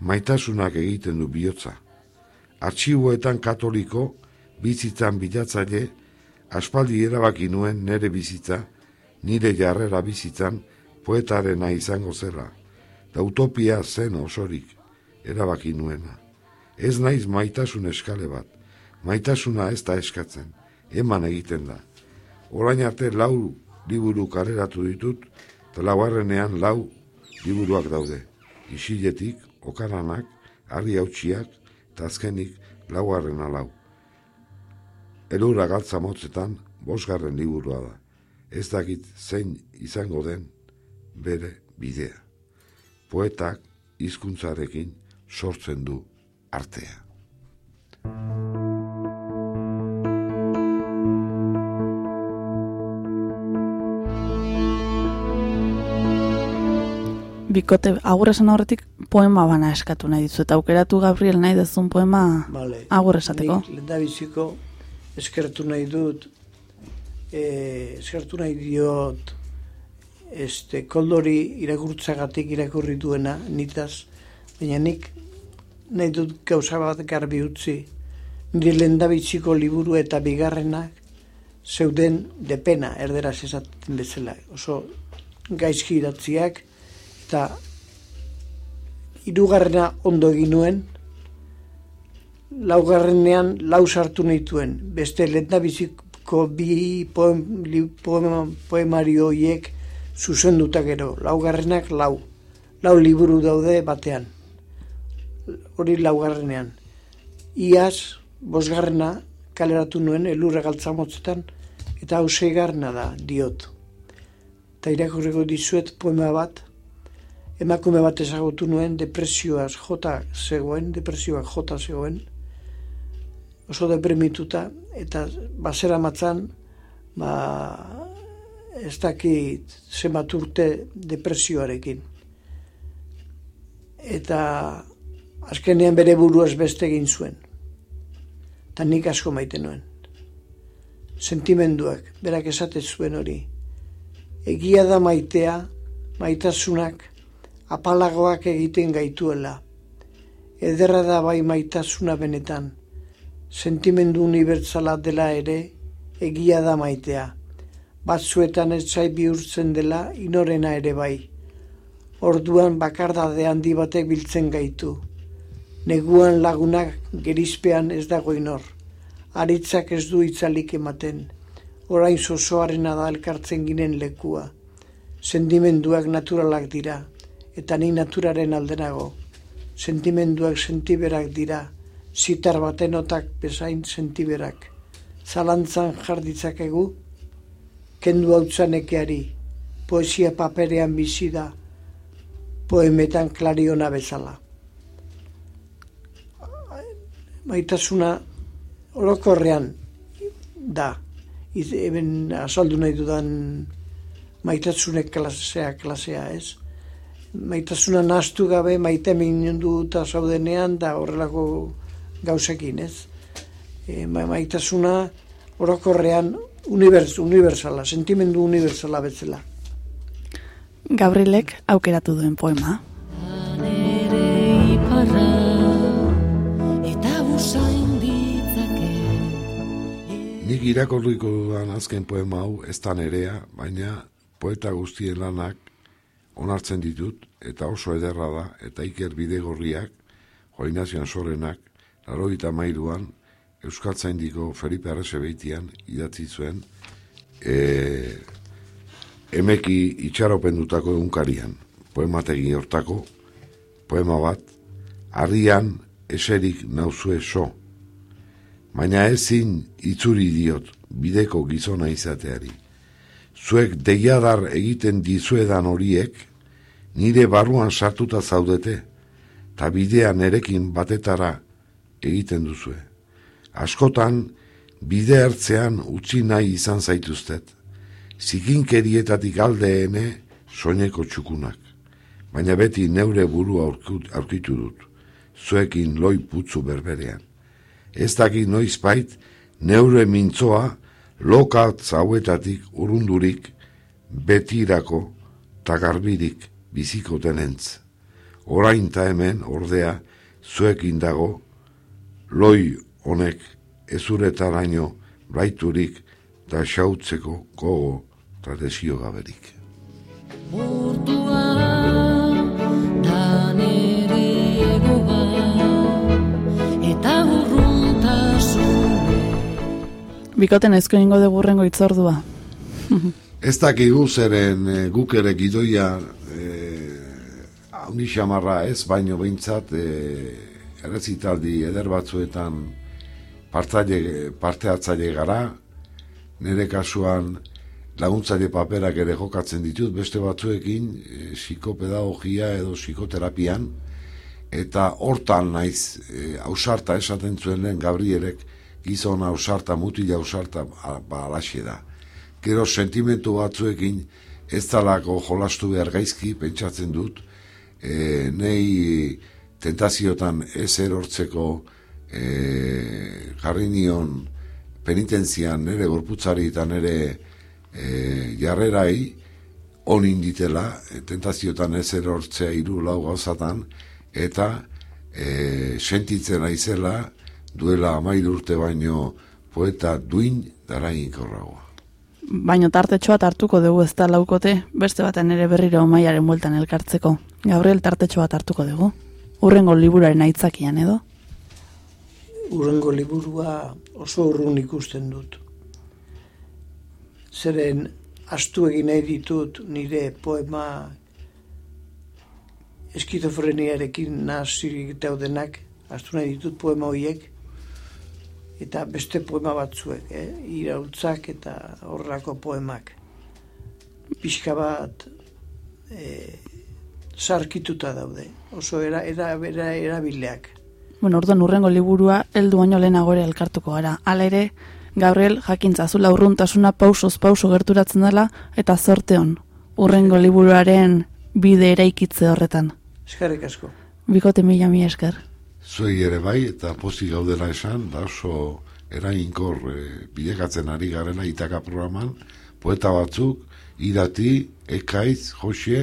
maitasunak egiten du bihotza. Artxiboetan katoliko, bizitzan bilatzaile, aspaldi erabaki nuen nire bizitza, nire jarrera bizitzan, poetarena izango zela. Da utopia zen osorik, erabaki nuena. Ez naiz maitasun eskale bat, maitasuna ez da eskatzen, eman egiten da. Orain arte lau liburu kareratu ditut, eta lauarrenean lau liburuak daude. Isiletik, okaranak, harri hautsiak, eta azkenik lauarrena lau. Elura galtza motzetan, bosgarren liburua da. Ez dakit zein izango den bere bidea. Poetak hizkuntzarekin sortzen du artea. Bikote, agur esan horretik poema bana eskatu nahi dizu, eta aukeratu Gabriel nahi dezun poema Vale. agur esateko. Nik lehendabiziko eskertu nahi dut, e, eskertu nahi diot, este, koldori irakurtzagatik irakurri duena, nitaz, baina nik nahi dut gauza bat garbi utzi, nire lehendabiziko liburu eta bigarrenak zeuden depena, erderaz esaten bezala. Oso gaizki idatziak, eta hirugarrena ondo egin nuen, laugarrenean lau sartu nituen. Beste lehendabiziko bi poem, poema, poemario horiek zuzenduta gero. Laugarrenak lau. Lau liburu daude batean. Hori laugarrenean. Iaz, bosgarrena kaleratu nuen elurra galtzamotzetan, eta hau seigarrena da, diot. Eta irakurriko dizuet poema bat, emakume bat ezagutu nuen depresioaz jota zegoen, depresioak jota zegoen, oso deprimituta, eta basera matzan, ba, ez dakit zenbat urte depresioarekin. Eta azkenean bere buruaz beste egin zuen. Eta nik asko maite nuen. Sentimenduak, berak esate zuen hori. Egia da maitea, maitasunak, apalagoak egiten gaituela. Ederra da bai maitasuna benetan. Sentimendu unibertsala dela ere, egia da maitea. Batzuetan ez zai bihurtzen dela, inorena ere bai. Orduan bakardade handi batek biltzen gaitu. Neguan lagunak gerizpean ez dago inor. Aritzak ez du itzalik ematen. Orain zozoarena da elkartzen ginen lekua. Sentimenduak naturalak dira eta ni naturaren aldenago. Sentimenduak sentiberak dira, zitar baten otak bezain sentiberak. Zalantzan jarditzakegu, kendu hau ekeari, poesia paperean bizi da, poemetan klariona bezala. Maitasuna orokorrean da, eben azaldu nahi dudan maitasunek klasea, klasea ez maitasuna nastu gabe maite minundu eta zaudenean da horrelako gauzekin, ez? E, ma- maitasuna orokorrean univers, universala, sentimendu universala betzela. Gabrielek aukeratu duen poema. Nere iparra eta usain ditzake Nik irakorriko dudan azken poema hau ez da nerea, baina poeta guztien lanak onartzen ditut, eta oso ederra da, eta Iker Bidegorriak, Joa Inazioan Sorenak, laroita mairuan, Euskaltzaindiko Felipe Arresebeitian idatzi zuen, e, emeki itxaropendutako egunkarian, poemategi hortako, poema bat, harrian eserik nauzue so, baina ezin itzuri diot bideko gizona izateari. Zuek deiadar egiten dizuedan horiek, nire barruan sartuta zaudete, eta bidea nerekin batetara egiten duzue. Askotan, bide hartzean utzi nahi izan zaituztet, zikinkerietatik aldeene soineko txukunak, baina beti neure burua aurkitu dut, zuekin loi putzu berberean. Ez dakit noizbait neure mintzoa lokat zauetatik urrundurik betirako ta garbirik biziko denentz. Orain ta hemen ordea zuekin dago loi honek ezuretaraino blaiturik da xautzeko gogo eta desio gaberik. Ordua da goga eta urruntasune Bikoten aizko ingo dugu urrengo itzordua. Ez dakigu zeren e, guk ere gidoia e, haundi xamarra ez, baino behintzat e, errezitaldi eder batzuetan partaile, parte hartzaile gara, nire kasuan laguntzaile paperak ere jokatzen ditut, beste batzuekin e, psikopedagogia edo psikoterapian, eta hortan naiz e, ausarta esaten zuen lehen Gabrielek, gizon ausarta, mutila ausarta, a- ba, alaxe da. Gero sentimentu batzuekin ez talako jolastu behar gaizki, pentsatzen dut, e, nei tentaziotan ez erortzeko e, jarri nion penitenzian nere gorputzari eta nere e, jarrerai onin ditela, e, tentaziotan ez erortzea hiru lau gauzatan, eta e, sentitzen aizela duela amair urte baino poeta duin darainkorragoa. Baino tartetxoa hartuko dugu ez da laukote, beste baten ere berriro maiaren bueltan elkartzeko. Gabriel tartetxo bat hartuko dugu. Urrengo liburaren aitzakian edo. Urrengo liburua oso urrun ikusten dut. Zeren astu egin nahi ditut nire poema eskizofreniarekin nazirik daudenak, astu nahi ditut poema horiek, eta beste poema batzuek, eh? iraultzak eta horrelako poemak. Pixka bat eh, sarkituta daude, oso era, era, era, erabileak. Bueno, orduan urrengo liburua heldu baino lehenago ere elkartuko gara. Hala ere, Gabriel jakintza zula urruntasuna pausoz pauso gerturatzen dela eta zorte hon. Urrengo liburuaren bide eraikitze horretan. Eskerrik asko. Bikote mila mi esker. Zuei ere bai, eta pozik gaudela esan, da oso erainkor e, bilekatzen ari garela itaka programan, poeta batzuk, irati, ekaiz, josie,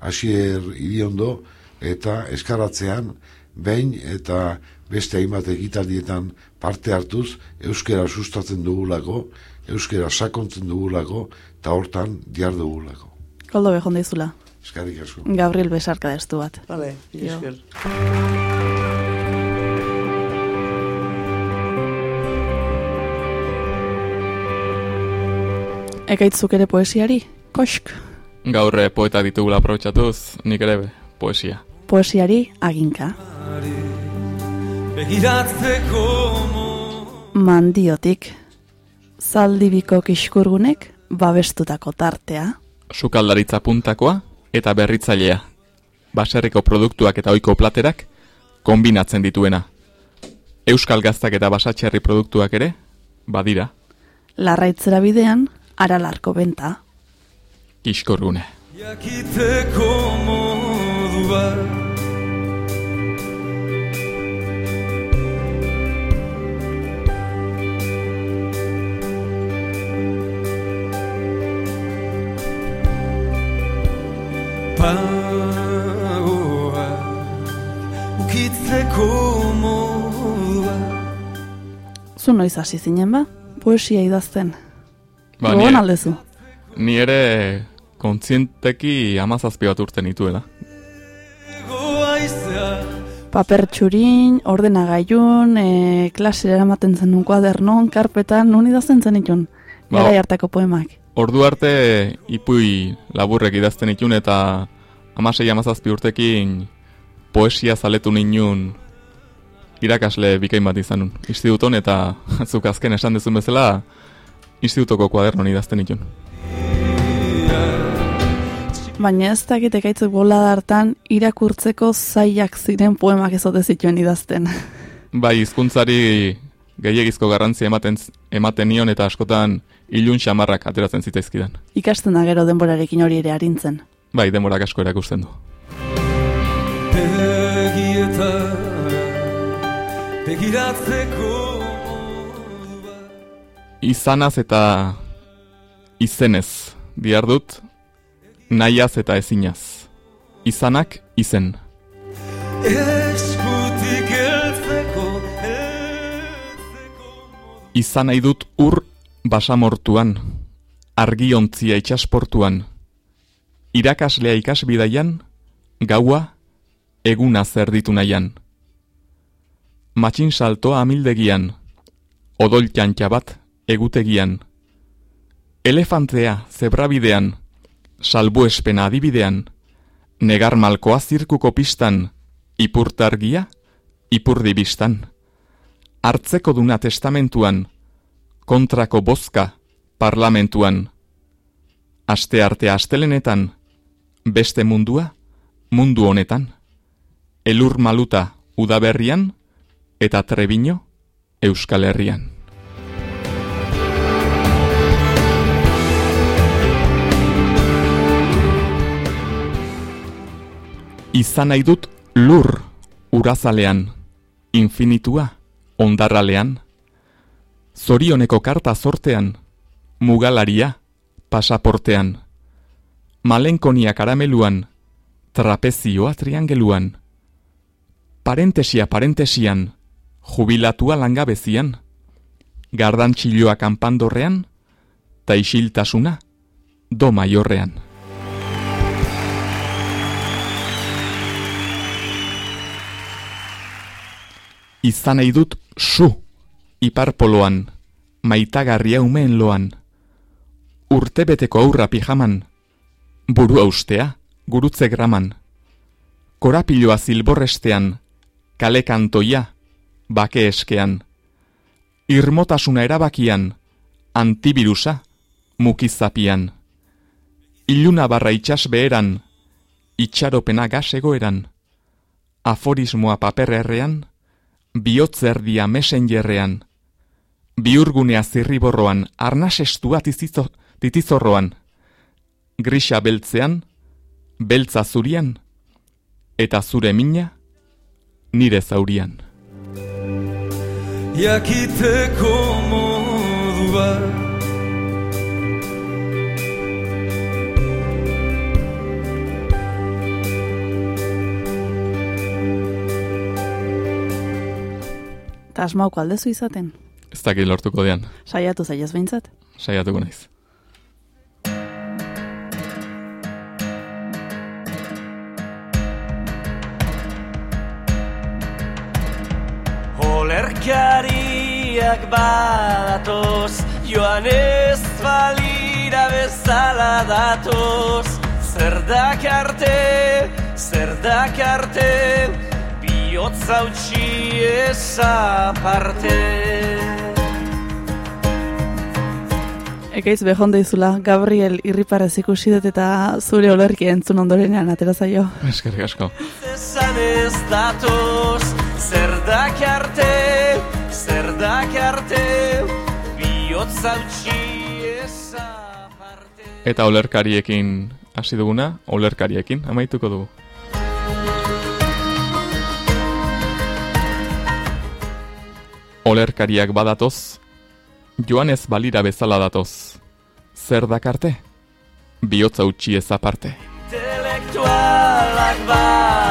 asier iriondo, eta eskaratzean, behin eta beste hainbat egitaldietan parte hartuz, euskera sustatzen dugulako, euskera sakontzen dugulako, eta hortan diar dugulako. Koldo behon daizula. Eskarrik asko. Gabriel besarka destu bat. Vale, esker. Ekaitzuk ere poesiari? Kosk. Gaur eh, poeta ditugula aprobetxatuz, nik ere be, poesia. Poesiari aginka. Begiratzeko Mandiotik. Zaldibiko kiskurgunek babestutako tartea. Sukaldaritza puntakoa eta berritzailea. Baserriko produktuak eta ohiko platerak kombinatzen dituena. Euskal gaztak eta basatxerri produktuak ere, badira, Larraitzera bidean, aralarko benta. kiskorgune. jakiteko modu bat Pagoa Ukitzeko modua Zu noiz hasi zinen ba? Poesia idazten. Ba, Gogoan ni, aldezu. ni ere kontzienteki amazazpi bat urte nituela. Paper txurin, ordenagailun, e, klasera eramaten zenun kuadernon, karpetan, nun idazten zen itun. Ba, hartako poemak. Ordu arte ipui laburrek idazten itun eta amasei amazazpi urtekin poesia zaletu ninun irakasle bikain bat izanun. Instituton eta [LAUGHS] zuk azken esan dezun bezala institutoko kuadernon idazten itun. Baina ez dakit ekaitzuk bolada hartan irakurtzeko zaiak ziren poemak ezote zituen idazten. [LAUGHS] Bai, hizkuntzari gehiagizko garrantzia ematen, ematen nion eta askotan ilun xamarrak ateratzen zitzaizkidan. Ikasten da gero denborarekin hori ere arintzen. Bai, denborak asko erakusten du. Begieta Begiratzeko Izanaz eta izenez dut nahiaz eta ezinaz. Izanak izen. Eskutik Izan nahi dut ur basamortuan, argiontzia itxasportuan, irakaslea ikasbidaian, gaua eguna zerditu nahian. Matxin saltoa amildegian, odoltxantxa bat egutegian, elefantea zebrabidean, salbuespena adibidean, negar malkoa zirkuko pistan, ipurtargia, ipurdibistan hartzeko duna testamentuan, kontrako bozka parlamentuan, Aste arte astelenetan, beste mundua, mundu honetan. Elur maluta udaberrian, eta trebino Euskal Herrian. Izan nahi dut lur urazalean, infinitua ondarralean, zorioneko karta zortean, mugalaria pasaportean, malenkonia karameluan, trapezioa triangeluan, parentesia parentesian, jubilatua langabezian, gardantxiloa kanpandorrean, ta isiltasuna do maiorrean. Izan nahi dut su, iparpoloan, maitagarria umeen loan, urtebeteko aurra pijaman, burua ustea, gurutze graman, korapiloa zilborrestean, kale kantoia, bake eskean, irmotasuna erabakian, antibirusa, mukizapian, iluna barra itxas beheran, itxaropena gasegoeran, aforismoa papererrean, bihotzerdia messengerrean, biurgunea zirriborroan, arnasestua tizizo, titizorroan, grisa beltzean, beltza zurian, eta zure mina, nire zaurian. jakiteko modu bat Eta asmauko aldezu izaten. Ez dakit lortuko dean, Saiatu zailaz behintzat. saiatuko naiz. Olerkariak badatoz Joan ez balira bezala datoz Zer dakarte, zer dakarte Biotza utxi ez aparte Ekaiz behon deizula, Gabriel irriparez ikusi dut eta zure olerki entzun ondorenean atera zaio. Eskerrik asko. Ez datoz Zer dakarte, zer dakarte Biotza utxi ez aparte Eta olerkariekin hasi duguna, olerkariekin amaituko dugu. Olerkariak badatoz, joan ez balira bezala datoz. Zer dakarte? Biotza utxi ez aparte. Intelektualak badatoz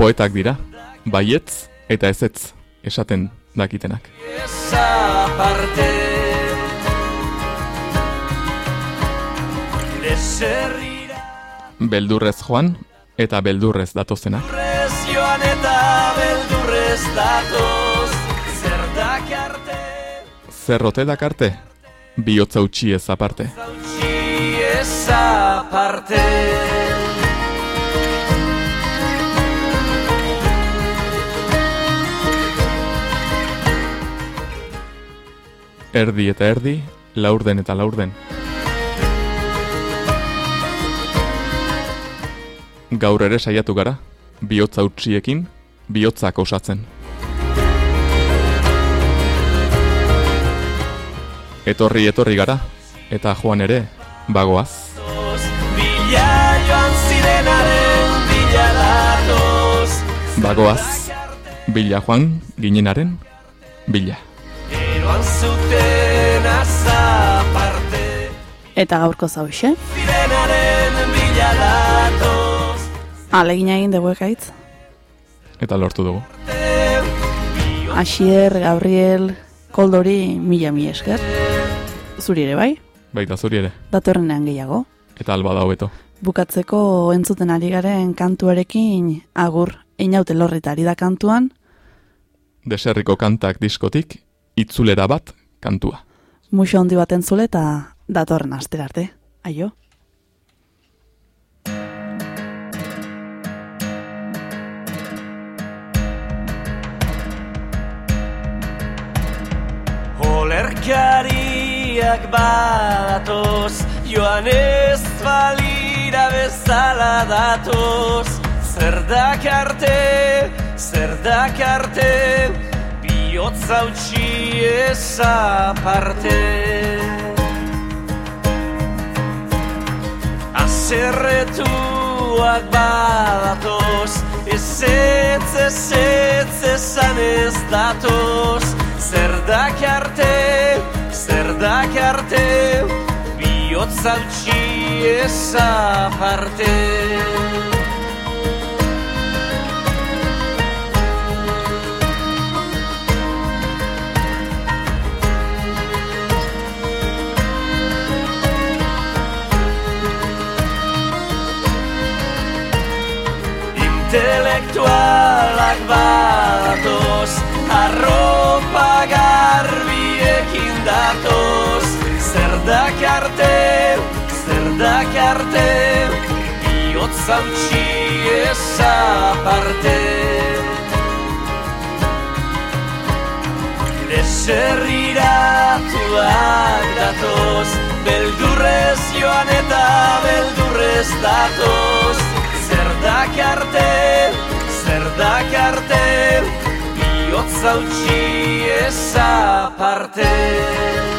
Poetak dira, baietz eta ezetz esaten dakitenak. Beldurrez joan eta beldurrez datozenak. Beldurrez joan eta beldurrez datoz Zer dakarte Zerrote dakarte, bihotza utxi ez aparte. Utsi ez aparte Erdi eta erdi, laurden eta laurden. Gaur ere saiatu gara, bihotza utxiekin, bihotzak osatzen. Etorri etorri gara, eta joan ere, bagoaz. Bila joan zirenaren bila Bagoaz, bila joan, ginenaren, bila. Eroan zuten azaparte Eta gaurko zauxe, Zirenaren bila datoz alegina egin dugu ekaitz. Eta lortu dugu. Asier, Gabriel, Koldori, mila mi esker. Zuri ere bai, Baita zuri ere, datorrenean gehiago. eta alba da hobeto. Bukatzeko entzuten ari garen kantuarekin agur einaute lorrita ari da kantuan, Deserriko kantak diskotik, itzulera bat kantua. muxo handi bat entzule eta datorren asterarte. Aio. Gertakariak badatoz Joan ez balira bezala datoz Zer dakarte, zer dakarte Biotza utxi ez aparte Azerretuak badatoz Ez ez ez ez esan ez datoz Zer dakarte, zer dakarte Biotza utxi ez Intelektualak badatoz Arropa garbiekin datoz Zer dakarte, zer dakarte Biotza utxi ez aparte Deserriratuak datoz Beldurrez joan eta beldurrez datoz dakarte, zer dakarte Biotza utxi ez aparte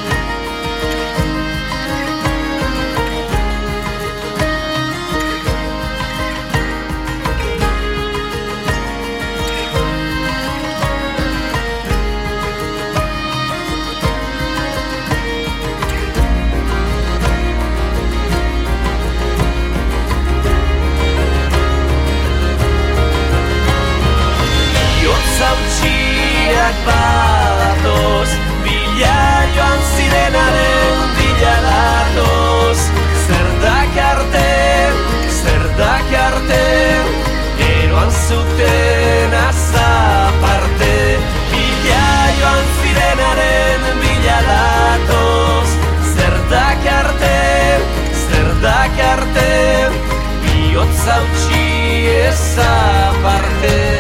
badatoz Bila joan zirenaren bila datoz Zer dakarte, zer dakarte Eroan zuten azaparte. Bila joan zirenaren bila datoz Zer dakarte, zer dakarte Biotzautxi ez aparte